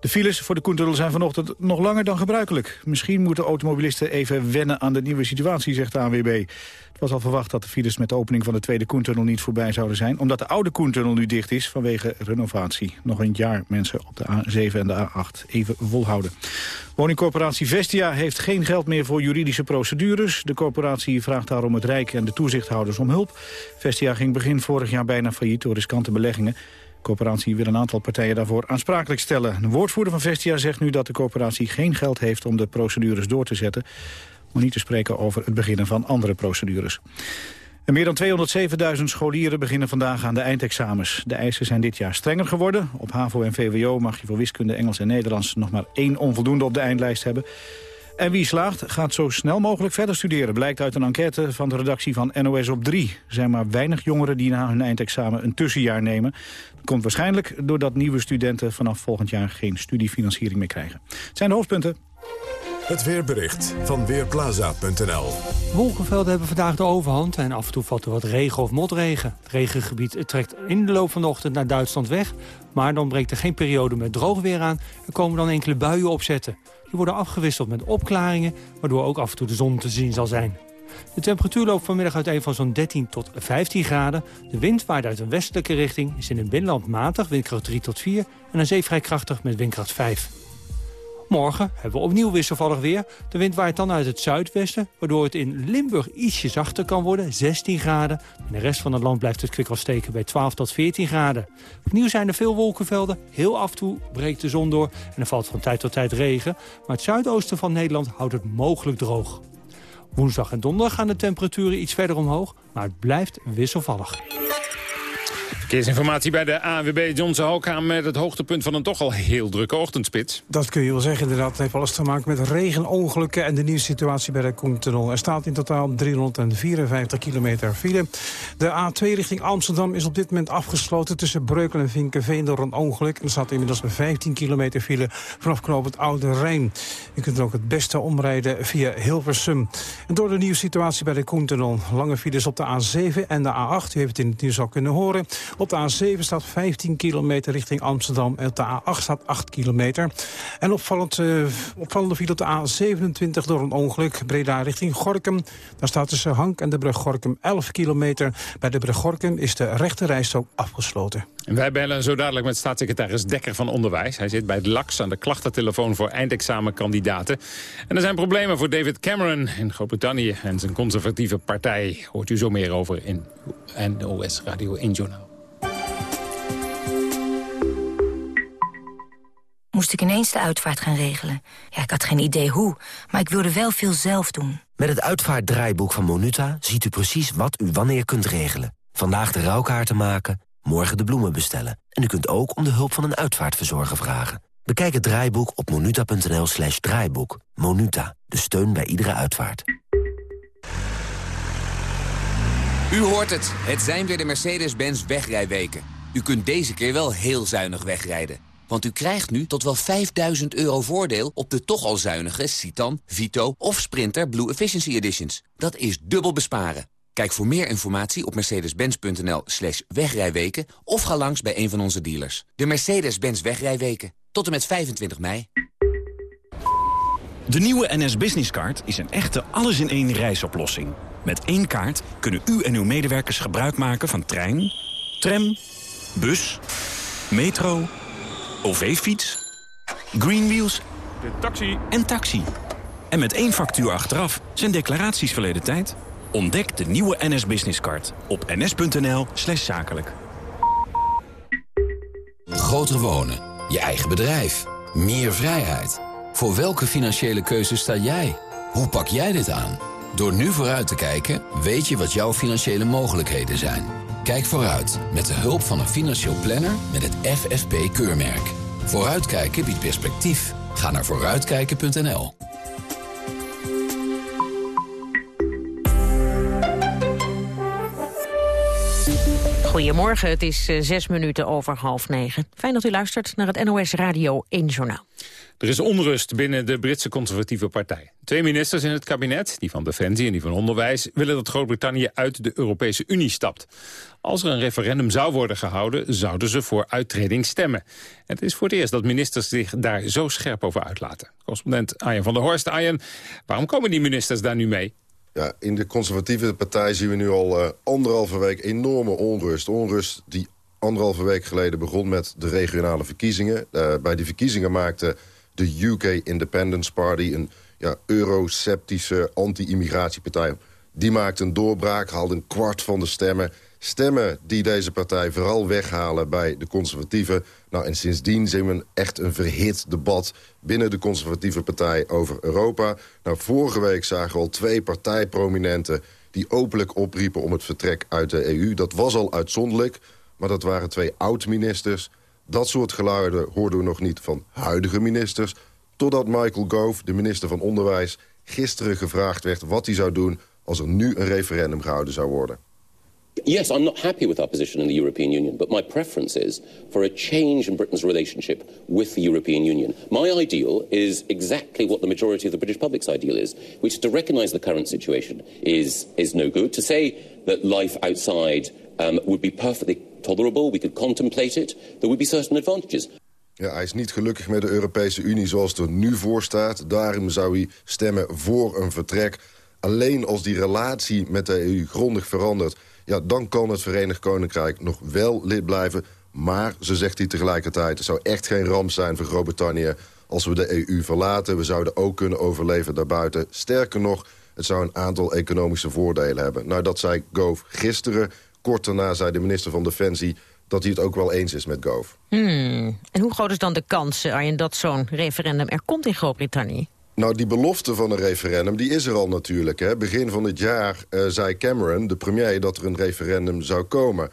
De files voor de Koentunnel zijn vanochtend nog langer dan gebruikelijk. Misschien moeten automobilisten even wennen aan de nieuwe situatie, zegt de ANWB. Het was al verwacht dat de files met de opening van de tweede Koentunnel niet voorbij zouden zijn... omdat de oude Koentunnel nu dicht is vanwege renovatie. Nog een jaar mensen op de A7 en de A8 even volhouden. Woningcorporatie Vestia heeft geen geld meer voor juridische procedures. De corporatie vraagt daarom het Rijk en de toezichthouders om hulp. Vestia ging begin vorig jaar bijna failliet door riskante beleggingen. De coöperatie wil een aantal partijen daarvoor aansprakelijk stellen. Een woordvoerder van Vestia zegt nu dat de coöperatie geen geld heeft om de procedures door te zetten. Om niet te spreken over het beginnen van andere procedures. En meer dan 207.000 scholieren beginnen vandaag aan de eindexamens. De eisen zijn dit jaar strenger geworden. Op HAVO en VWO mag je voor wiskunde, Engels en Nederlands... nog maar één onvoldoende op de eindlijst hebben. En wie slaagt, gaat zo snel mogelijk verder studeren... blijkt uit een enquête van de redactie van NOS op 3. Er zijn maar weinig jongeren die na hun eindexamen een tussenjaar nemen. Dat komt waarschijnlijk doordat nieuwe studenten... vanaf volgend jaar geen studiefinanciering meer krijgen. Het zijn de hoofdpunten. Het weerbericht van Weerplaza.nl Wolkenvelden hebben vandaag de overhand en af en toe valt er wat regen of motregen. Het regengebied trekt in de loop van de ochtend naar Duitsland weg... maar dan breekt er geen periode met droog weer aan... Er komen dan enkele buien opzetten. Die worden afgewisseld met opklaringen... waardoor ook af en toe de zon te zien zal zijn. De temperatuur loopt vanmiddag uiteen van zo'n 13 tot 15 graden. De wind waait uit een westelijke richting, is in het binnenland matig, windkracht 3 tot 4... en een zee vrij krachtig met windkracht 5. Morgen hebben we opnieuw wisselvallig weer. De wind waait dan uit het zuidwesten, waardoor het in Limburg ietsje zachter kan worden, 16 graden. In de rest van het land blijft het kwik steken bij 12 tot 14 graden. Opnieuw zijn er veel wolkenvelden, heel af en toe breekt de zon door en er valt van tijd tot tijd regen. Maar het zuidoosten van Nederland houdt het mogelijk droog. Woensdag en donderdag gaan de temperaturen iets verder omhoog, maar het blijft wisselvallig. Verkeersinformatie bij de ANWB Johnson Hoka met het hoogtepunt van een toch al heel drukke ochtendspits. Dat kun je wel zeggen inderdaad. Het heeft alles te maken met regenongelukken en de nieuwe situatie bij de Koentunnel. Er staat in totaal 354 kilometer file. De A2 richting Amsterdam is op dit moment afgesloten tussen Breukelen en Vinkenveen door een ongeluk. Er staat inmiddels 15 kilometer file vanaf knoop het Oude Rijn. Je kunt er ook het beste omrijden via Hilversum. En door de nieuwe situatie bij de Koentunnel lange files op de A7 en de A8. U heeft het in het nieuws al kunnen horen. Op de A7 staat 15 kilometer richting Amsterdam. En op de A8 staat 8 kilometer. En opvallend, uh, opvallende file op de A27 door een ongeluk. Breda richting Gorkum. Daar staat tussen Hank en de brug Gorkum 11 kilometer. Bij de brug Gorkum is de rechte rijstrook afgesloten. En wij bellen zo dadelijk met staatssecretaris Dekker van Onderwijs. Hij zit bij het LAX aan de klachtentelefoon voor eindexamenkandidaten. En er zijn problemen voor David Cameron in Groot-Brittannië en zijn conservatieve partij. Hoort u zo meer over in NOS Radio 1 Journaal. Moest ik ineens de uitvaart gaan regelen. Ja, ik had geen idee hoe, maar ik wilde wel veel zelf doen. Met het uitvaartdraaiboek van Monuta ziet u precies wat u wanneer kunt regelen. Vandaag de rouwkaarten maken, morgen de bloemen bestellen. En u kunt ook om de hulp van een uitvaartverzorger vragen. Bekijk het draaiboek op monuta.nl slash draaiboek. Monuta, de steun bij iedere uitvaart. U hoort het. Het zijn weer de Mercedes-Benz wegrijweken. U kunt deze keer wel heel zuinig wegrijden. Want u krijgt nu tot wel 5000 euro voordeel op de toch al zuinige Citan, Vito of Sprinter Blue Efficiency Editions. Dat is dubbel besparen. Kijk voor meer informatie op mercedes-benz.nl slash wegrijweken... of ga langs bij een van onze dealers. De Mercedes-Benz wegrijweken. Tot en met 25 mei. De nieuwe NS Business Card is een echte alles-in-één reisoplossing. Met één kaart kunnen u en uw medewerkers gebruik maken van trein, tram, bus, metro, OV-fiets, Greenwheels de taxi. en taxi. En met één factuur achteraf zijn declaraties verleden tijd. Ontdek de nieuwe NS Business Card op ns.nl slash zakelijk. Groter wonen, je eigen bedrijf, meer vrijheid. Voor welke financiële keuze sta jij? Hoe pak jij dit aan? Door nu vooruit te kijken, weet je wat jouw financiële mogelijkheden zijn. Kijk vooruit met de hulp van een financieel planner met het FFP-keurmerk. Vooruitkijken biedt perspectief. Ga naar vooruitkijken.nl. Goedemorgen, het is eh, zes minuten over half negen. Fijn dat u luistert naar het NOS Radio 1 Journaal. Er is onrust binnen de Britse conservatieve partij. Twee ministers in het kabinet, die van Defensie en die van Onderwijs... willen dat Groot-Brittannië uit de Europese Unie stapt. Als er een referendum zou worden gehouden, zouden ze voor uittreding stemmen. het is voor het eerst dat ministers zich daar zo scherp over uitlaten. Correspondent Arjen van der Horst. Arjen, waarom komen die ministers daar nu mee? Ja, in de conservatieve partij zien we nu al uh, anderhalve week enorme onrust. Onrust die anderhalve week geleden begon met de regionale verkiezingen. Uh, bij die verkiezingen maakte de UK Independence Party... een ja, euroceptische anti-immigratiepartij. Die maakte een doorbraak, haalde een kwart van de stemmen. Stemmen die deze partij vooral weghalen bij de conservatieven. Nou, en sindsdien zien we echt een verhit debat binnen de conservatieve partij over Europa. Nou, vorige week zagen we al twee partijprominenten die openlijk opriepen om het vertrek uit de EU. Dat was al uitzonderlijk, maar dat waren twee oud-ministers. Dat soort geluiden hoorden we nog niet van huidige ministers... totdat Michael Gove, de minister van Onderwijs... gisteren gevraagd werd wat hij zou doen als er nu een referendum gehouden zou worden. Yes, I'm not happy with our position in the European Union, but my preference is for a change in Britain's relationship with the European Union. My ideal is exactly what the majority of the British public's ideal is, which is to recognise the current situation is, is no good, to say that life outside um, would be perfectly tolerable, we could contemplate it, there would be certain advantages. Ja, hij is niet gelukkig met de Europese Unie zoals het er nu voor staat. Daarom zou hij stemmen voor een vertrek. Alleen als die relatie met de EU grondig verandert... Ja, dan kan het Verenigd Koninkrijk nog wel lid blijven. Maar, zo zegt hij tegelijkertijd... het zou echt geen ramp zijn voor Groot-Brittannië als we de EU verlaten. We zouden ook kunnen overleven daarbuiten. Sterker nog, het zou een aantal economische voordelen hebben. Nou, dat zei Gove gisteren. Kort daarna zei de minister van Defensie dat hij het ook wel eens is met Gove. Hmm. En hoe groot is dan de kans, Arjen, dat zo'n referendum er komt in Groot-Brittannië? Nou, die belofte van een referendum, die is er al natuurlijk. Hè. Begin van het jaar uh, zei Cameron, de premier, dat er een referendum zou komen.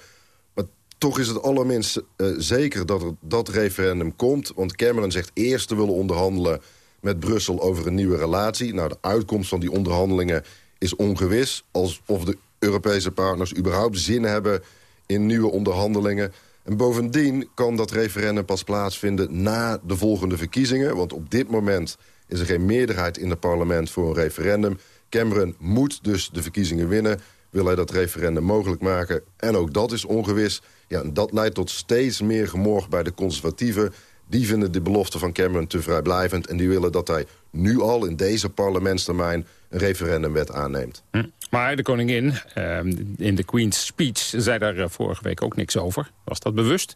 Maar toch is het allerminst uh, zeker dat er dat referendum komt. Want Cameron zegt eerst te willen onderhandelen met Brussel over een nieuwe relatie. Nou, de uitkomst van die onderhandelingen is ongewis. Alsof de Europese partners überhaupt zin hebben in nieuwe onderhandelingen. En bovendien kan dat referendum pas plaatsvinden na de volgende verkiezingen. Want op dit moment is er geen meerderheid in het parlement voor een referendum. Cameron moet dus de verkiezingen winnen. Wil hij dat referendum mogelijk maken? En ook dat is ongewis. Ja, dat leidt tot steeds meer gemorg bij de conservatieven. Die vinden de belofte van Cameron te vrijblijvend... en die willen dat hij nu al in deze parlementstermijn... een referendumwet aanneemt. Hm. Maar de koningin, uh, in de Queen's Speech... zei daar eh, vorige week ook niks over. Was dat bewust?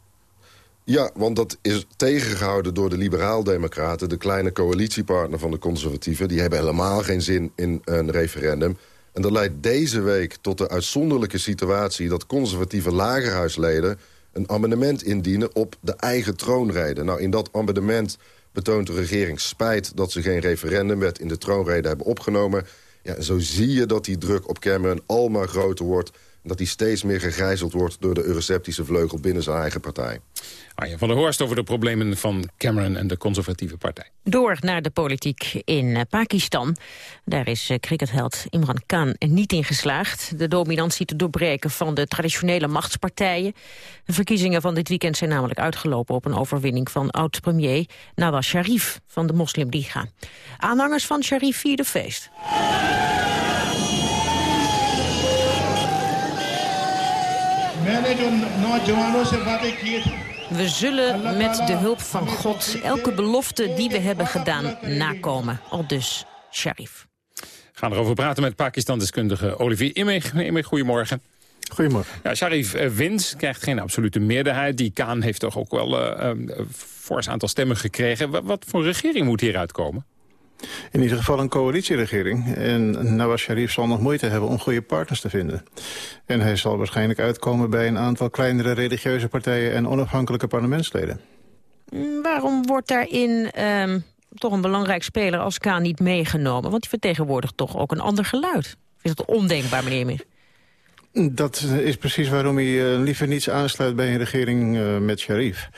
Ja, want dat is tegengehouden door de liberaal-democraten... de kleine coalitiepartner van de conservatieven. Die hebben helemaal geen zin in een referendum. En dat leidt deze week tot de uitzonderlijke situatie... dat conservatieve lagerhuisleden een amendement indienen op de eigen troonrede. Nou, in dat amendement betoont de regering spijt dat ze geen referendumwet in de troonrede hebben opgenomen. Ja, zo zie je dat die druk op Cameron almaar groter wordt dat hij steeds meer gegijzeld wordt door de euroceptische vleugel binnen zijn eigen partij. Arjen van der Horst over de problemen van Cameron en de conservatieve partij. Door naar de politiek in eh, Pakistan. Daar is eh, cricketheld Imran Khan er niet in geslaagd. De dominantie te doorbreken van de traditionele machtspartijen. De verkiezingen van dit weekend zijn namelijk uitgelopen op een overwinning van oud-premier Nawaz Sharif van de Moslim Liga. Aanhangers van Sharif vierden feest. We zullen met de hulp van God elke belofte die we hebben gedaan nakomen. Al dus, Sharif. We gaan erover praten met Pakistan-deskundige Olivier Immig. Immig, goedemorgen. Goedemorgen. Ja, Sharif uh, wint, krijgt geen absolute meerderheid. Die Kaan heeft toch ook wel uh, een fors aantal stemmen gekregen. Wat, wat voor regering moet hieruit komen? In ieder geval een coalitieregering. En Nawaz Sharif zal nog moeite hebben om goede partners te vinden. En hij zal waarschijnlijk uitkomen bij een aantal kleinere religieuze partijen... en onafhankelijke parlementsleden. Mm, waarom wordt daarin um, toch een belangrijk speler als K niet meegenomen? Want die vertegenwoordigt toch ook een ander geluid. Is dat ondenkbaar, meneer Meer? Dat is precies waarom hij uh, liever niets aansluit bij een regering uh, met Sharif.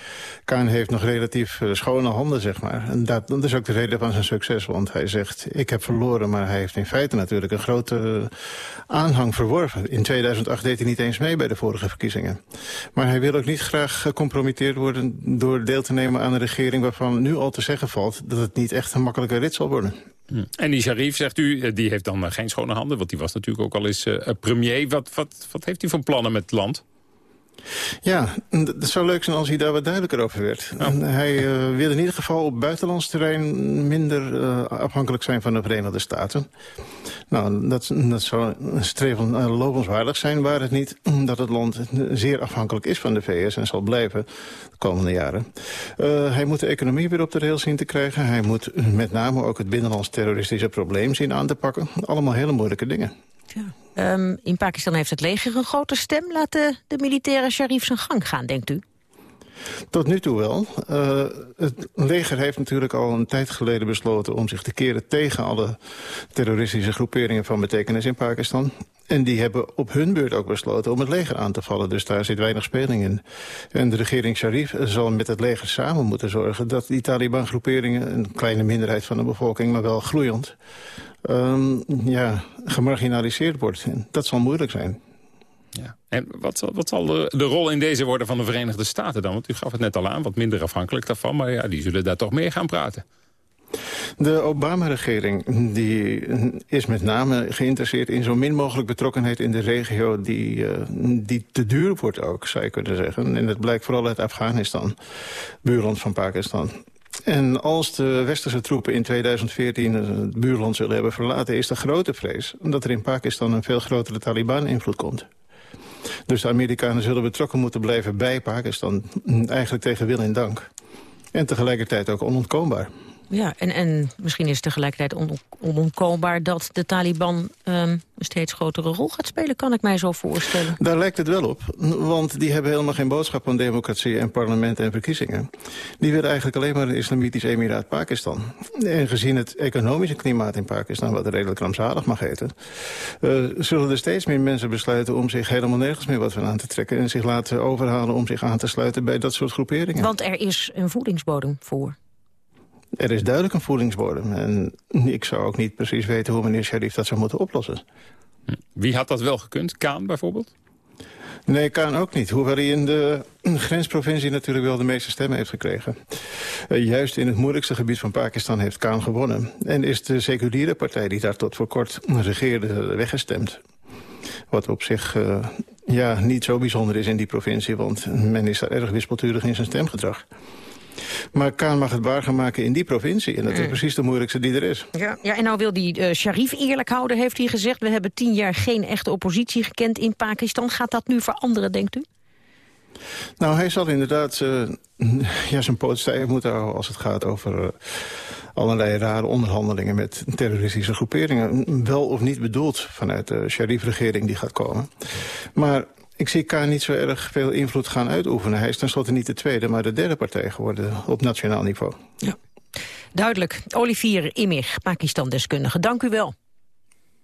Kaan heeft nog relatief uh, schone handen, zeg maar. En dat, dat, is ook de reden van zijn succes. Want hij zegt, ik heb verloren, maar hij heeft in feite natuurlijk een grote aanhang verworven. In 2008 deed hij niet eens mee bij de vorige verkiezingen. Maar hij wil ook niet graag gecompromitteerd worden door deel te nemen aan een regering waarvan nu al te zeggen valt dat het niet echt een makkelijke rit zal worden. En die Sharif, zegt u, die heeft dan geen schone handen... want die was natuurlijk ook al eens uh, premier. Wat, wat, wat heeft hij voor plannen met het land? Ja, het zou leuk zijn als hij daar wat duidelijker over werd. Oh. Hij uh, wil in ieder geval op buitenlands terrein minder uh, afhankelijk zijn van de Verenigde Staten. Nou, dat, dat zou streven uh, lovenswaardig zijn, waar het niet <clears throat> dat het land zeer afhankelijk is van de VS en zal blijven de komende jaren. hij moet de economie weer op de rails zien te krijgen. Hij moet met name ook het binnenlands terroristische probleem zien aan te pakken. Allemaal hele moeilijke dingen. Ja. Um, in Pakistan heeft het leger een grote stem. Laten de militaire Sharif zijn gang gaan, denkt u? Tot nu toe wel. Uh, het leger heeft natuurlijk al een tijd geleden besloten... om zich te keren tegen alle terroristische groeperingen van betekenis in Pakistan. En die hebben op hun beurt ook besloten om het leger aan te vallen. Dus daar zit weinig speling in. En de regering Sharif zal met het leger samen moeten zorgen... dat die Taliban-groeperingen, een kleine minderheid van de bevolking... maar wel groeiend, um, ja, gemarginaliseerd wordt. En dat zal moeilijk zijn. Ja. En wat, zal, wat zal de, de, rol in deze worden van de Verenigde Staten dan? Want u gaf het net al aan, wat minder afhankelijk daarvan. Maar ja, die zullen daar toch meer gaan praten. De Obama-regering die is met name geïnteresseerd in zo min mogelijk betrokkenheid in de regio die, uh, die te duur wordt ook, zou je kunnen zeggen. En dat blijkt vooral uit Afghanistan, buurland van Pakistan. En als de westerse troepen in 2014 het buurland zullen hebben verlaten... is de grote vrees dat er in Pakistan een veel grotere Taliban-invloed komt. Dus de Amerikanen zullen betrokken moeten blijven bij Pakistan. Eigenlijk tegen wil en dank. En tegelijkertijd ook onontkoombaar. Ja, en, en misschien is tegelijkertijd on, onontkoombaar dat de Taliban um, een steeds grotere rol gaat spelen, kan ik mij zo voorstellen. Daar lijkt het wel op, want die hebben helemaal geen boodschap van democratie en parlement en verkiezingen. Die willen eigenlijk alleen maar een islamitisch emiraat Pakistan. En gezien het economische klimaat in Pakistan, wat redelijk rampzalig mag heten, uh, zullen er steeds meer mensen besluiten om zich helemaal nergens meer wat van aan te trekken en zich laten overhalen om zich aan te sluiten bij dat soort groeperingen. Want er is een voedingsbodem voor. Er is duidelijk een voedingsbodem. En ik zou ook niet precies weten hoe meneer Sharif dat zou moeten oplossen. Wie had dat wel gekund? Kaan bijvoorbeeld? Nee, Kaan ook niet. Hoewel hij in de grensprovincie natuurlijk wel de meeste stemmen heeft gekregen. Uh, juist in het moeilijkste gebied van Pakistan heeft Kaan gewonnen. En is de seculiere partij die daar tot voor kort regeerde weggestemd. Wat op zich uh, ja, niet zo bijzonder is in die provincie... want men is daar erg wispelturig in zijn stemgedrag. Maar Kaan mag het waar gaan maken in die provincie. En dat is mm. precies de moeilijkste die er is. Ja, ja en nou wil die uh, Sharif eerlijk houden, heeft hij gezegd. We hebben tien jaar geen echte oppositie gekend in Pakistan. Gaat dat nu veranderen, denkt u? Nou, hij zal inderdaad uh, ja, zijn poot stijf moeten houden als het gaat over... Uh, allerlei rare onderhandelingen met terroristische groeperingen. Wel of niet bedoeld vanuit de Sharif-regering die gaat komen. Maar Ik zie K niet zo erg veel invloed gaan uitoefenen. Hij is tenslotte niet de tweede, maar de derde partij geworden op nationaal niveau. Ja. Duidelijk. Olivier Immig, Pakistan-deskundige. Dank u wel.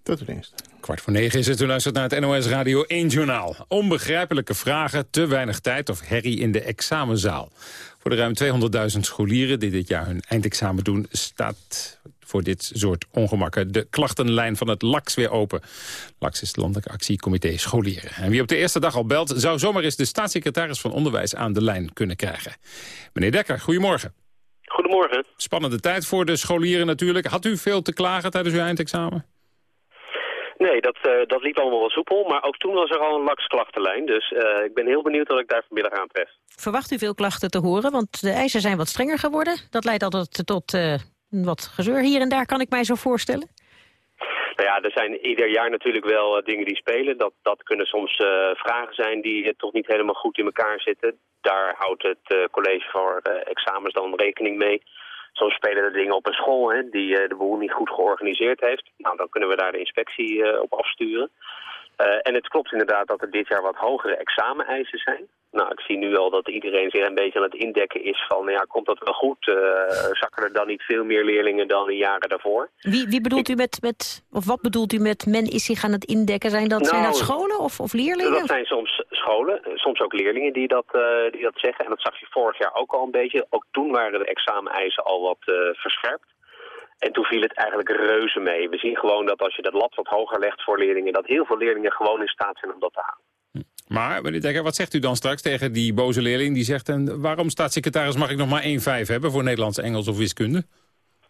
Tot de dienst. Kwart voor negen is het. U luistert naar het NOS Radio 1 Journaal. Onbegrijpelijke vragen, te weinig tijd of herrie in de examenzaal. Voor de ruim 200.000 scholieren die dit jaar hun eindexamen doen... staat voor dit soort ongemakken de klachtenlijn van het LAX weer open. LAX is het Landelijk Actiecomité Scholieren. En wie op de eerste dag al belt, zou zomaar eens de staatssecretaris van Onderwijs aan de lijn kunnen krijgen. Meneer Dekker, goedemorgen. Goedemorgen. Spannende tijd voor de scholieren natuurlijk. Had u veel te klagen tijdens uw eindexamen? Nee, dat, uh, dat liep allemaal wel soepel. Maar ook toen was er al een laks klachtenlijn. Dus uh, ik ben heel benieuwd wat ik daar vanmiddag aantref. Verwacht u veel klachten te horen? Want de eisen zijn wat strenger geworden. Dat leidt altijd tot uh, wat gezeur hier en daar, kan ik mij zo voorstellen. Nou ja, er zijn ieder jaar natuurlijk wel dingen die spelen. Dat, dat kunnen soms vragen zijn die toch niet helemaal goed in elkaar zitten. Daar houdt het college voor examens dan rekening mee. Soms spelen er dingen op een school hè, die de boel niet goed georganiseerd heeft. Nou, dan kunnen we daar de inspectie op afsturen. Uh, en het klopt inderdaad dat er dit jaar wat hogere exameneisen zijn. Nou, ik zie nu al dat iedereen zich een beetje aan het indekken is van... ja, komt dat wel goed? Uh, zakken er dan niet veel meer leerlingen dan in jaren daarvoor? Wie, wie bedoelt u met, met... of wat bedoelt u met men is zich aan het indekken? Zijn dat, nou, zijn dat scholen of, of leerlingen? Dat zijn soms scholen, soms ook leerlingen die dat, uh, die dat zeggen. En dat zag je vorig jaar ook al een beetje. Ook toen waren de exameneisen al wat uh, verscherpt. En toen viel het eigenlijk reuze mee. We zien gewoon dat als je dat lat wat hoger legt voor leerlingen... dat heel veel leerlingen gewoon in staat zijn om dat te halen. Maar, meneer Dekker, wat zegt u dan straks tegen die boze leerling die zegt... en waarom, staatssecretaris, mag ik nog maar 1,5 hebben voor Nederlands, Engels of wiskunde?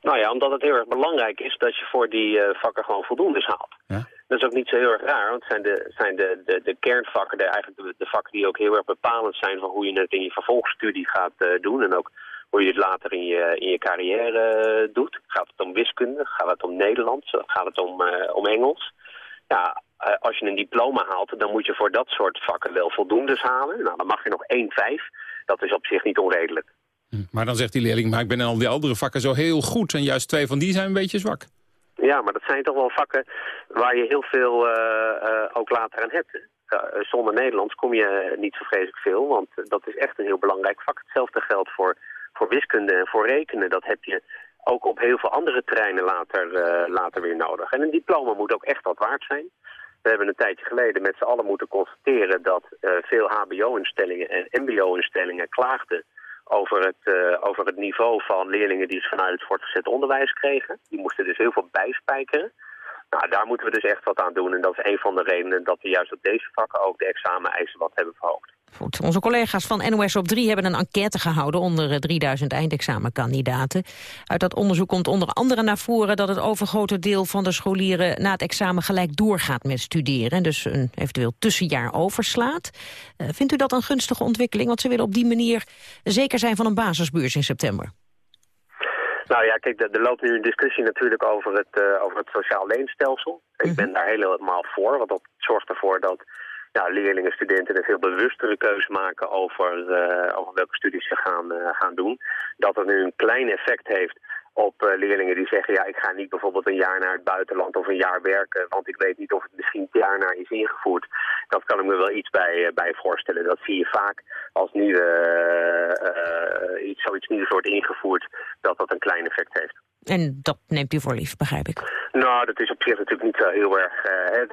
Nou ja, omdat het heel erg belangrijk is dat je voor die uh, vakken gewoon voldoende haalt. Ja? Dat is ook niet zo heel erg raar, want het zijn de, zijn de, de, de kernvakken, de, eigenlijk de, de, vakken die ook heel erg bepalend zijn... van hoe je het in je vervolgstudie gaat uh, doen en ook hoe je het later in je, in je carrière uh, doet. Gaat het om wiskunde, gaat het om Nederlands, gaat het om, om Engels? Ja, uh, als je een diploma haalt, dan moet je voor dat soort vakken wel voldoendes halen. Nou, dan mag je nog 1,5. Dat is op zich niet onredelijk. Hm, maar dan zegt die leerling, maar ik ben in al die andere vakken zo heel goed... en juist twee van die zijn een beetje zwak. Ja, maar dat zijn toch wel vakken waar je heel veel uh, uh, ook later aan hebt. zonder Nederlands kom je niet zo vreselijk veel, want dat is echt een heel belangrijk vak. Hetzelfde geldt voor, voor wiskunde en voor rekenen. Dat heb je ook op heel veel andere terreinen later, later weer nodig. En een diploma moet ook echt wat waard zijn. We hebben een tijdje geleden met z'n allen moeten constateren dat uh, veel hbo-instellingen en mbo-instellingen klaagden over het, uh, over het niveau van leerlingen die ze vanuit het voortgezet onderwijs kregen. Die moesten dus heel veel bijspijkeren. Nou, daar moeten we dus echt wat aan doen. En dat is een van de redenen dat we juist op deze vakken ook de exameneisen wat hebben verhoogd. Goed, onze collega's van NOS op 3 hebben een enquête gehouden onder 3000 eindexamenkandidaten. Uit dat onderzoek komt onder andere naar voren dat het overgrote deel van de scholieren na het examen gelijk doorgaat met studeren. En dus een eventueel tussenjaar overslaat. Uh, vindt u dat een gunstige ontwikkeling? Want ze willen op die manier zeker zijn van een basisbeurs in september. Nou ja, kijk, er, loopt nu een discussie natuurlijk over het, uh, over het sociaal leenstelsel. Ik ben daar helemaal voor, want dat zorgt ervoor dat ja, leerlingen, studenten een veel bewustere keuze maken over, uh, over welke studies ze gaan, uh, gaan doen. Dat het nu een klein effect heeft op uh, leerlingen die zeggen... ja, ik ga niet bijvoorbeeld een jaar naar het buitenland of een jaar werken... want ik weet niet of het misschien het jaar naar is ingevoerd. Dat kan ik me wel iets bij, uh, bij voorstellen. Dat zie je vaak als nieuwe, uh, iets, zoiets nieuws wordt ingevoerd... dat dat een klein effect heeft. En dat neemt u voor lief, begrijp ik? Nou, dat is op zich natuurlijk niet zo heel erg... Hè,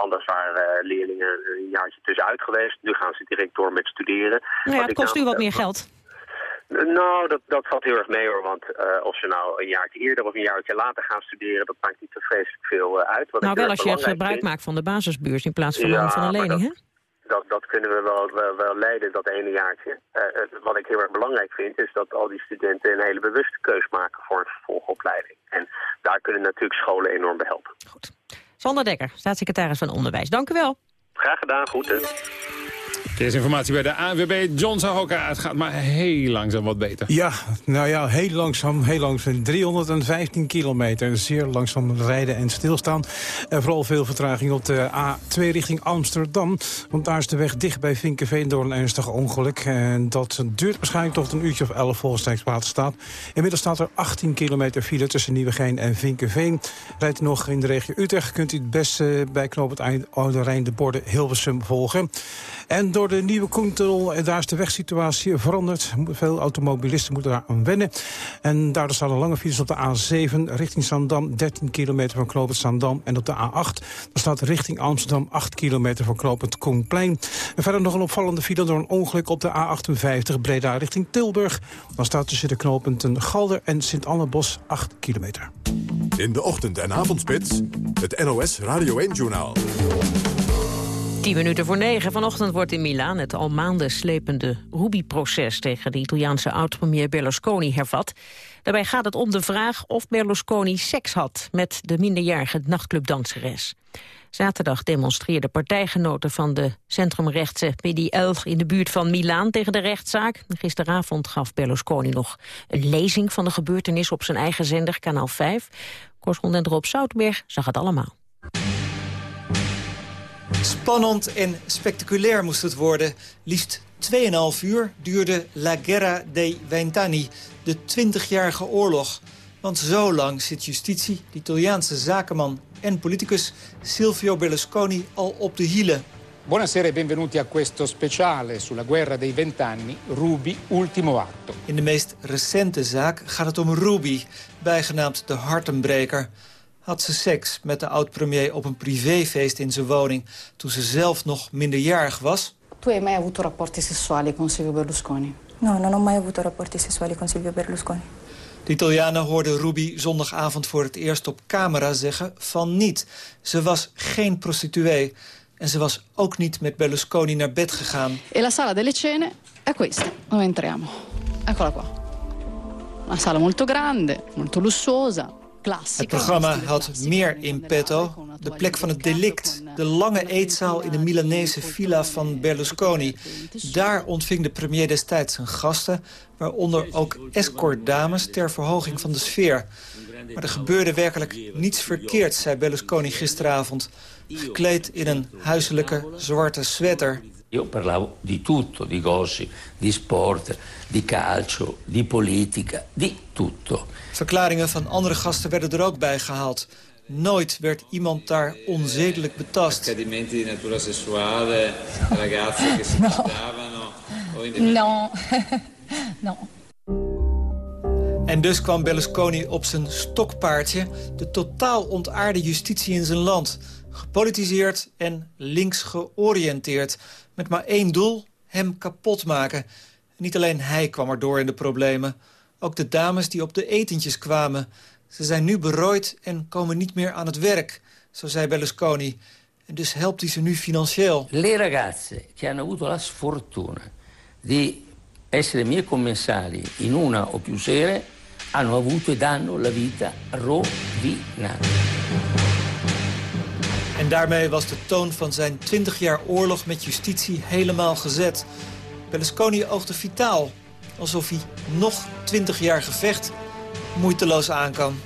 anders waren leerlingen een jaartje tussenuit geweest. Nu gaan ze direct door met studeren. Nou ja, het kost u wat meer geld. Nou, dat, dat valt heel erg mee hoor, want uh, of ze nou een jaartje eerder of een jaartje later gaan studeren, dat maakt niet zo vreselijk veel uh, uit. Wat nou, wel als je gebruik maakt van de basisbeurs in plaats van, ja, van een lening, hè? Dat, dat kunnen we wel, wel, wel leiden, dat ene jaartje. Uh, wat ik heel erg belangrijk vind, is dat al die studenten een hele bewuste keus maken voor een vervolgopleiding. En daar kunnen natuurlijk scholen enorm bij helpen. Goed. Sander Dekker, staatssecretaris van Onderwijs. Dank u wel. Graag gedaan, goed. Verkeersinformatie bij de AWB John Sahoka. Het gaat maar heel langzaam wat beter. Ja, nou ja, heel langzaam, heel langzaam. 315 kilometer, zeer langzaam rijden en stilstaan. En vooral veel vertraging op de A2 richting Amsterdam. Want daar is de weg dicht bij Vinkenveen door een ernstig ongeluk. En dat duurt waarschijnlijk tot een uurtje of 11 volgens Rijkswaterstaat. Inmiddels staat er 18 kilometer file tussen Nieuwegein en Vinkenveen. Rijdt u nog in de regio Utrecht, kunt u het beste bij Knoop het Oude Rijn de borden Hilversum volgen. En door de nieuwe Koentunnel, daar is de wegsituatie veranderd. Veel automobilisten moeten daar aan wennen. En daardoor staan er lange files op de A7 richting Zandam. 13 kilometer van Knoopend Zandam. En op de A8 daar staat richting Amsterdam 8 kilometer van Knoopend Koenplein. En verder nog een opvallende file door een ongeluk op de A58 Breda richting Tilburg. Dan staat tussen de knooppunten Galder en Sint-Annebos 8 kilometer. In de ochtend- en avondspits, het NOS Radio 1-journaal. 10 minuten voor negen. Vanochtend wordt in Milaan het al maanden slepende Ruby-proces tegen de Italiaanse oud-premier Berlusconi hervat. Daarbij gaat het om de vraag of Berlusconi seks had met de minderjarige nachtclubdanseres. Zaterdag demonstreerden partijgenoten van de centrumrechtse PDL in de buurt van Milaan tegen de rechtszaak. Gisteravond gaf Berlusconi nog een lezing van de gebeurtenis op zijn eigen zender, kanaal 5. Correspondent Rob Soutberg zag het allemaal. Spannend en spectaculair moest het worden. Liefst 2,5 uur duurde La Guerra dei Vent'anni, de 20-jarige oorlog. Want zo lang zit justitie, de Italiaanse zakenman en politicus Silvio Berlusconi al op de hielen. Buonasera e benvenuti a questo speciale sulla guerra dei vent'anni, Ruby, ultimo atto. In de meest recente zaak gaat het om Ruby, bijgenaamd de hartenbreker had ze seks met de oud-premier op een privéfeest in zijn woning... toen ze zelf nog minderjarig was. Tu hai mai avuto rapporti sessuali con Silvio Berlusconi? No, non ho mai avuto rapporti sessuali con Silvio Berlusconi. De Italianen hoorden Ruby zondagavond voor het eerst op camera zeggen van niet. Ze was geen prostituee. En ze was ook niet met Berlusconi naar bed gegaan. E la sala delle cene è questa, dove entriamo. Eccola qua. Una sala molto grande, molto lussuosa, het programma had meer in petto. De plek van het delict. De lange eetzaal in de Milanese villa van Berlusconi. Daar ontving de premier destijds zijn gasten... waaronder ook escortdames ter verhoging van de sfeer. Maar er gebeurde werkelijk niets verkeerds, zei Berlusconi gisteravond. Gekleed in een huiselijke zwarte sweater. Io parlavo di tutto, di gossip, di sport, di calcio, di politica, di tutto. Verklaringen van andere gasten werden er ook bij gehaald. Nooit werd iemand daar onzedelijk betast. Accadimenti di natura sessuale, <laughs> ragazze che si no. No. <laughs> no. En dus kwam Berlusconi op zijn stokpaardje... de totaal ontaarde justitie in zijn land. Gepolitiseerd en links georiënteerd. Met maar één doel, hem kapot maken. Niet alleen hij kwam er door in de problemen. Ook de dames die op de etentjes kwamen. Ze zijn nu berooid en komen niet meer aan het werk, zo zei Berlusconi. En dus helpt hij ze nu financieel. Le ragazze che hanno avuto la sfortuna di essere mie commensali in una o più sere hanno avuto e danno la vita rovinata. En daarmee was de toon van zijn 20 jaar oorlog met justitie helemaal gezet. Berlusconi oogde vitaal, alsof hij nog 20 jaar gevecht moeiteloos aan kan.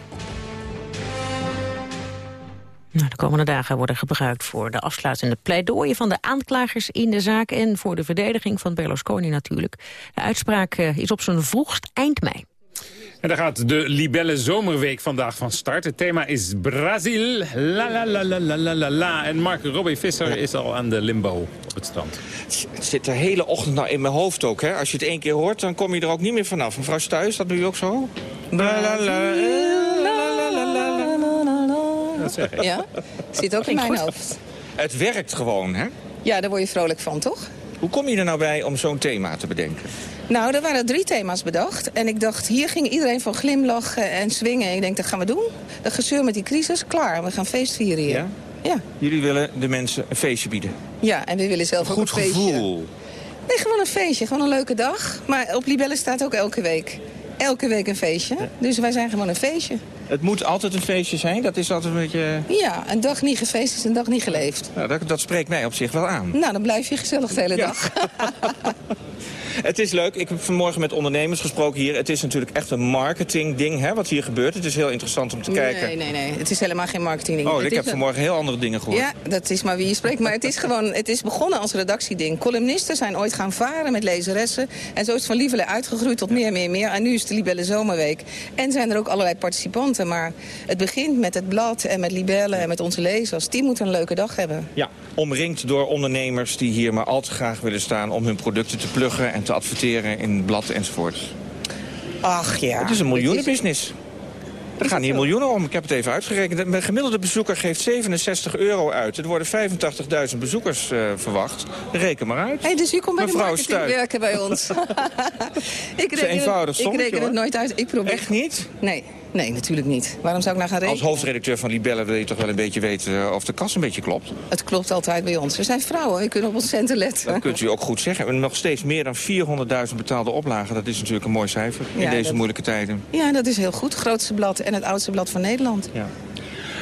Nou, de komende dagen worden gebruikt voor de afsluitende pleidooien van de aanklagers in de zaak en voor de verdediging van Berlusconi natuurlijk. De uitspraak eh, is op zijn vroegst eind mei. En daar gaat de Libelle Zomerweek vandaag van start. Het thema is Brazil. La la la la la la la En Mark Robbie Visser is al aan de limbo op het strand. Het zit de hele ochtend nou in mijn hoofd ook. Hè? Als je het één keer hoort, dan kom je er ook niet meer vanaf. Mevrouw Stuys, dat doe je ook zo? La la la Dat zeg ik. Ja, zit ook in mijn hoofd. Het werkt gewoon, hè? Ja, daar word je vrolijk van, toch? Hoe kom je er nou bij om zo'n thema te bedenken? Nou, er waren drie thema's bedacht. En ik dacht, hier ging iedereen van glimlachen en swingen. Ik denk, dat gaan we doen. Dat gezeur met die crisis, klaar. We gaan feest vieren hier. Ja? Ja. Jullie willen de mensen een feestje bieden? Ja, en we willen zelf een ook een goed feestje. gevoel. Nee, gewoon een feestje. Gewoon een leuke dag. Maar op Libelle staat ook elke week. Elke week een feestje. Dus wij zijn gewoon een feestje. Het moet altijd een feestje zijn, dat is altijd een beetje... Ja, een dag niet gefeest is een dag niet geleefd. Nou, dat, dat spreekt mij op zich wel aan. Nou, dan blijf je gezellig de hele dag. <laughs> Het is leuk. Ik heb vanmorgen met ondernemers gesproken hier. Het is natuurlijk echt een marketingding hè, wat hier gebeurt. Het is heel interessant om te kijken. Nee, nee, nee. Het is helemaal geen marketingding. Oh, Het ik heb een- vanmorgen heel andere dingen gehoord. Ja, dat is maar wie je spreekt. Maar het is gewoon, het is begonnen als redactieding. Columnisten zijn ooit gaan varen met lezeressen. En zo is het van Lieverlee uitgegroeid tot meer, meer, meer. En nu is de Libelle Zomerweek. En zijn er ook allerlei participanten. Maar het begint met het blad en met Libelle en met onze lezers. Die moeten een leuke dag hebben. Ja, omringd door ondernemers die hier maar al te graag willen staan... om hun producten te pluggen en te adverteren in blad enzovoort. Ach ja. Het is een miljoenenbusiness. Er gaan hier miljoenen om. Ik heb het even uitgerekend. Een gemiddelde bezoeker geeft 67 euro uit. Er worden 85.000 bezoekers eh, verwacht. Reken maar uit. Hey, dus u komt bij de Mevrouw marketing Stuy. werken bij ons. <laughs> ik een eenvoudig ik reken het nooit uit. Ik probeer... Echt niet? Nee, nee, natuurlijk niet. Waarom zou ik nou gaan Als rekenen? hoofdredacteur van Libelle wil je toch wel een beetje weten eh, of de kas een beetje klopt. Het klopt altijd bij ons. We zijn vrouwen, we kunnen op ons centen letten. Dat kunt u ook goed zeggen. En nog steeds meer dan 400.000 betaalde oplagen. Dat is natuurlijk een mooi cijfer in deze dat- moeilijke tijden. Ja, dat is heel goed. Grootste blad en het oudste blad van Nederland. Ja.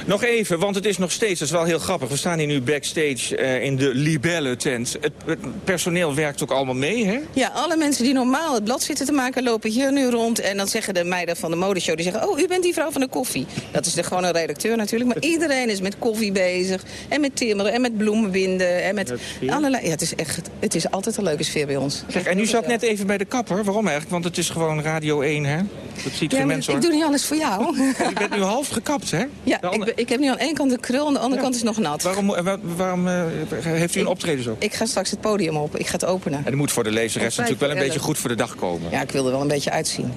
Nog even, want het is nog steeds, dat is wel heel grappig. We staan hier nu backstage eh, in de Libelle-tent. Het, het personeel werkt ook allemaal mee, hè? Ja, alle mensen die normaal het blad zitten te maken... lopen hier nu rond en dan zeggen de meiden van de modeshow... die zeggen, oh, u bent die vrouw van de koffie. Dat is de gewoon een redacteur natuurlijk. Maar <laughs> iedereen is met koffie bezig. En met timmeren en met bloemen binden. En met allerlei... Ja, het is echt... Het is altijd een leuke sfeer bij ons. Zeg, en u zat net even bij de kapper. Waarom eigenlijk? Want het is gewoon Radio 1, hè? Dat ziet Ja, geen mensen, ik doe niet alles voor jou. <laughs> U bent nu half gekapt, hè? Ja, ik, ben- ik heb nu aan één kant de krul, aan de andere kant is nog nat. Waarom, wa- waarom eh, heeft u een optreden zo? Ik ga straks het podium op. Ik ga het openen. En dat moet voor de lezeres natuurlijk wel een beetje goed voor de dag komen. Ja, ik wil er wel een beetje uitzien.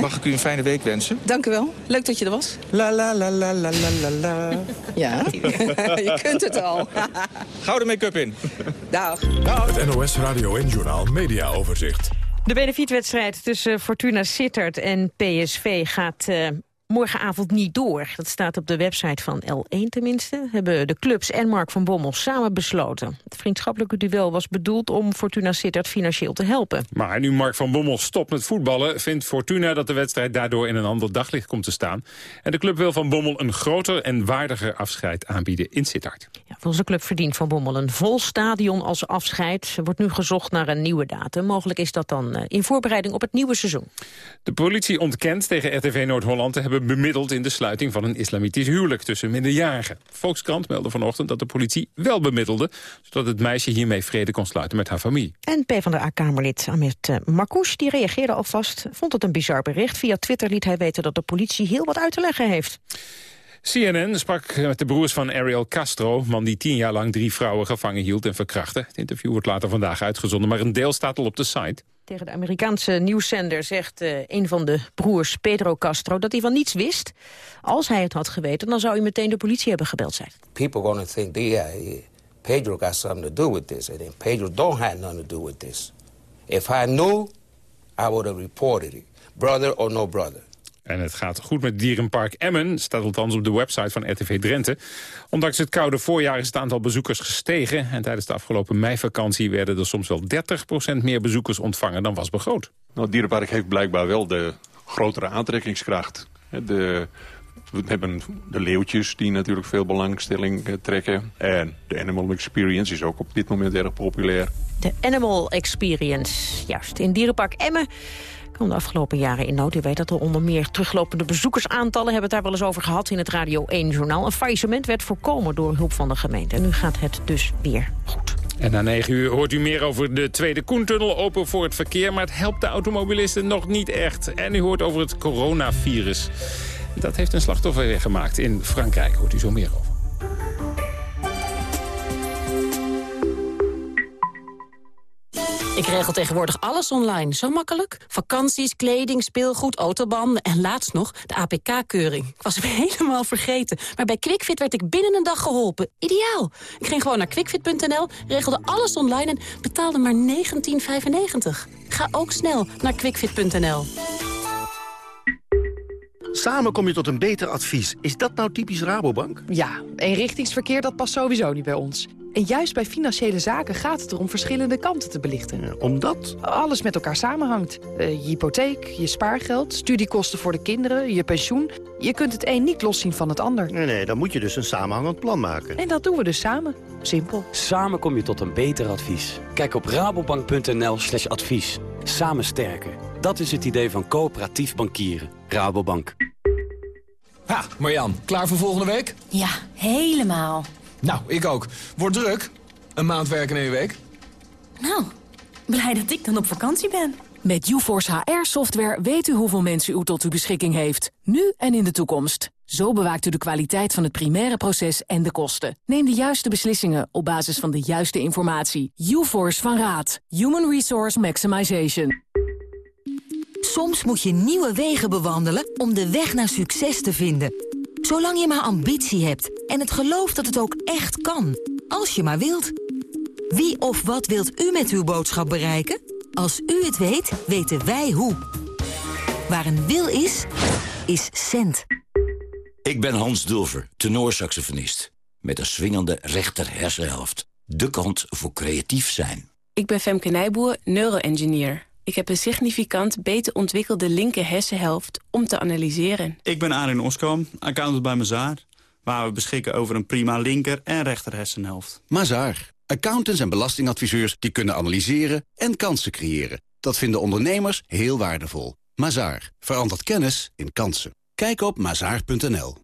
Mag ik u een fijne week wensen? Dank u wel. Leuk dat je er was. La la la la la la la la. <laughs> Ja, <laughs> je kunt het al. <laughs> Gouden make-up in. Dag. Het NOS Radio en Journaal Media Overzicht. De benefietwedstrijd tussen Fortuna Sittard en PSV gaat eh, morgenavond niet door. Dat staat op de website van L1 tenminste. Hebben de clubs en Mark van Bommel samen besloten. Het vriendschappelijke duel was bedoeld om Fortuna Sittard financieel te helpen. Maar nu Mark van Bommel stopt met voetballen... vindt Fortuna dat de wedstrijd daardoor in een ander daglicht komt te staan. En de club wil van Bommel een groter en waardiger afscheid aanbieden in Sittard. Ja, volgens de club verdient Van Bommel een vol stadion als afscheid. Er wordt nu gezocht naar een nieuwe datum. Mogelijk is dat dan eh, in voorbereiding op het nieuwe seizoen. De politie ontkent tegen RTV Noord-Holland te hebben bemiddeld in de sluiting van een islamitisch huwelijk tussen minderjarigen. Volkskrant meldde vanochtend dat de politie wel bemiddelde, zodat het meisje hiermee vrede kon sluiten met haar familie. En PvdA-kamerlid eh, Marcouch die reageerde alvast, vond het een bizar bericht. Via Twitter liet hij weten dat de politie heel wat uit te leggen heeft. CNN sprak met de broers van Ariel Castro, man die tien jaar lang drie vrouwen gevangen hield en verkrachtte. Het interview wordt later vandaag uitgezonden, maar een deel staat al op de site. Tegen de Amerikaanse nieuwszender zegt eh, een van de broers, Pedro Castro, dat hij van niets wist. Als hij het had geweten, dan zou hij meteen de politie hebben gebeld, hij. people to think, yeah, Pedro got something to do with this, and Pedro don't have nothing to do with this. If I knew, I would have reported it, brother or no brother. En het gaat goed met Dierenpark Emmen, staat althans op de website van RTV Drenthe. Ondanks het koude voorjaar is het aantal bezoekers gestegen. En tijdens de afgelopen meivakantie werden er soms wel 30% meer bezoekers ontvangen dan was begroot. Nou, het dierenpark heeft blijkbaar wel de grotere aantrekkingskracht. De, we hebben de leeuwtjes die natuurlijk veel belangstelling eh, trekken. En de Animal Experience is ook op dit moment erg populair. De Animal Experience, juist. In Dierenpark Emmen de afgelopen jaren in nood. U weet dat er onder meer teruglopende bezoekersaantallen... hebben het daar wel eens over gehad in het Radio 1-journaal. Een faillissement werd voorkomen door hulp van de gemeente. En nu gaat het dus weer goed. En na 9 uur hoort u meer over de Tweede Koentunnel open voor het verkeer. Maar het helpt de automobilisten nog niet echt. En u hoort over het coronavirus. Dat heeft een slachtoffer weer gemaakt in Frankrijk. Hoort u zo meer over. Ik regel tegenwoordig alles online. Zo makkelijk. Vakanties, kleding, speelgoed, autobanden en laatst nog de APK-keuring. Ik was hem <laughs> helemaal vergeten. Maar bij QuickFit werd ik binnen een dag geholpen. Ideaal. Ik ging gewoon naar quickfit.nl, regelde alles online en betaalde maar 19,95. Ga ook snel naar quickfit.nl. Samen kom je tot een beter advies. Is dat nou typisch Rabobank? Ja, eenrichtingsverkeer dat past sowieso niet bij ons. En juist bij financiële zaken gaat het erom verschillende kanten te belichten. omdat? Alles met elkaar samenhangt. Eh, je hypotheek, je spaargeld, studiekosten voor de kinderen, je pensioen. Je kunt het een niet loszien van het ander. Nee, nee, dan moet je dus een samenhangend plan maken. En dat doen we dus samen. Simpel. Samen kom je tot een beter advies. Kijk op rabobank.nl slash advies. Samen sterken. Dat is het idee van coöperatief bankieren. Rabobank. Ha, Marjan, klaar voor volgende week? Ja, helemaal. Nou, ik ook. Wordt druk. Een maand werken in één week. Nou, blij dat ik dan op vakantie ben. Met UForce HR-software weet u hoeveel mensen u tot uw beschikking heeft. Nu en in de toekomst. Zo bewaakt u de kwaliteit van het primaire proces en de kosten. Neem de juiste beslissingen op basis van de juiste informatie. UForce van Raad. Human Resource Maximization. Soms moet je nieuwe wegen bewandelen om de weg naar succes te vinden. Zolang je maar ambitie hebt en het geloof dat het ook echt kan. Als je maar wilt. Wie of wat wilt u met uw boodschap bereiken? Als u het weet, weten wij hoe. Waar een wil is, is cent. Ik ben Hans Dulver, tenorsaxofonist. Met een swingende rechter hersenhelft. De kant voor creatief zijn. Ik ben Femke Nijboer, neuroengineer. Ik heb een significant beter ontwikkelde linker hersenhelft om te analyseren. Ik ben Arin Oskam, accountant bij Mazaar. Waar we beschikken over een prima linker en rechter hersenhelft. Mazaar. Accountants en belastingadviseurs die kunnen analyseren en kansen creëren. Dat vinden ondernemers heel waardevol. Mazaar. Verandert kennis in kansen. Kijk op mazaar.nl.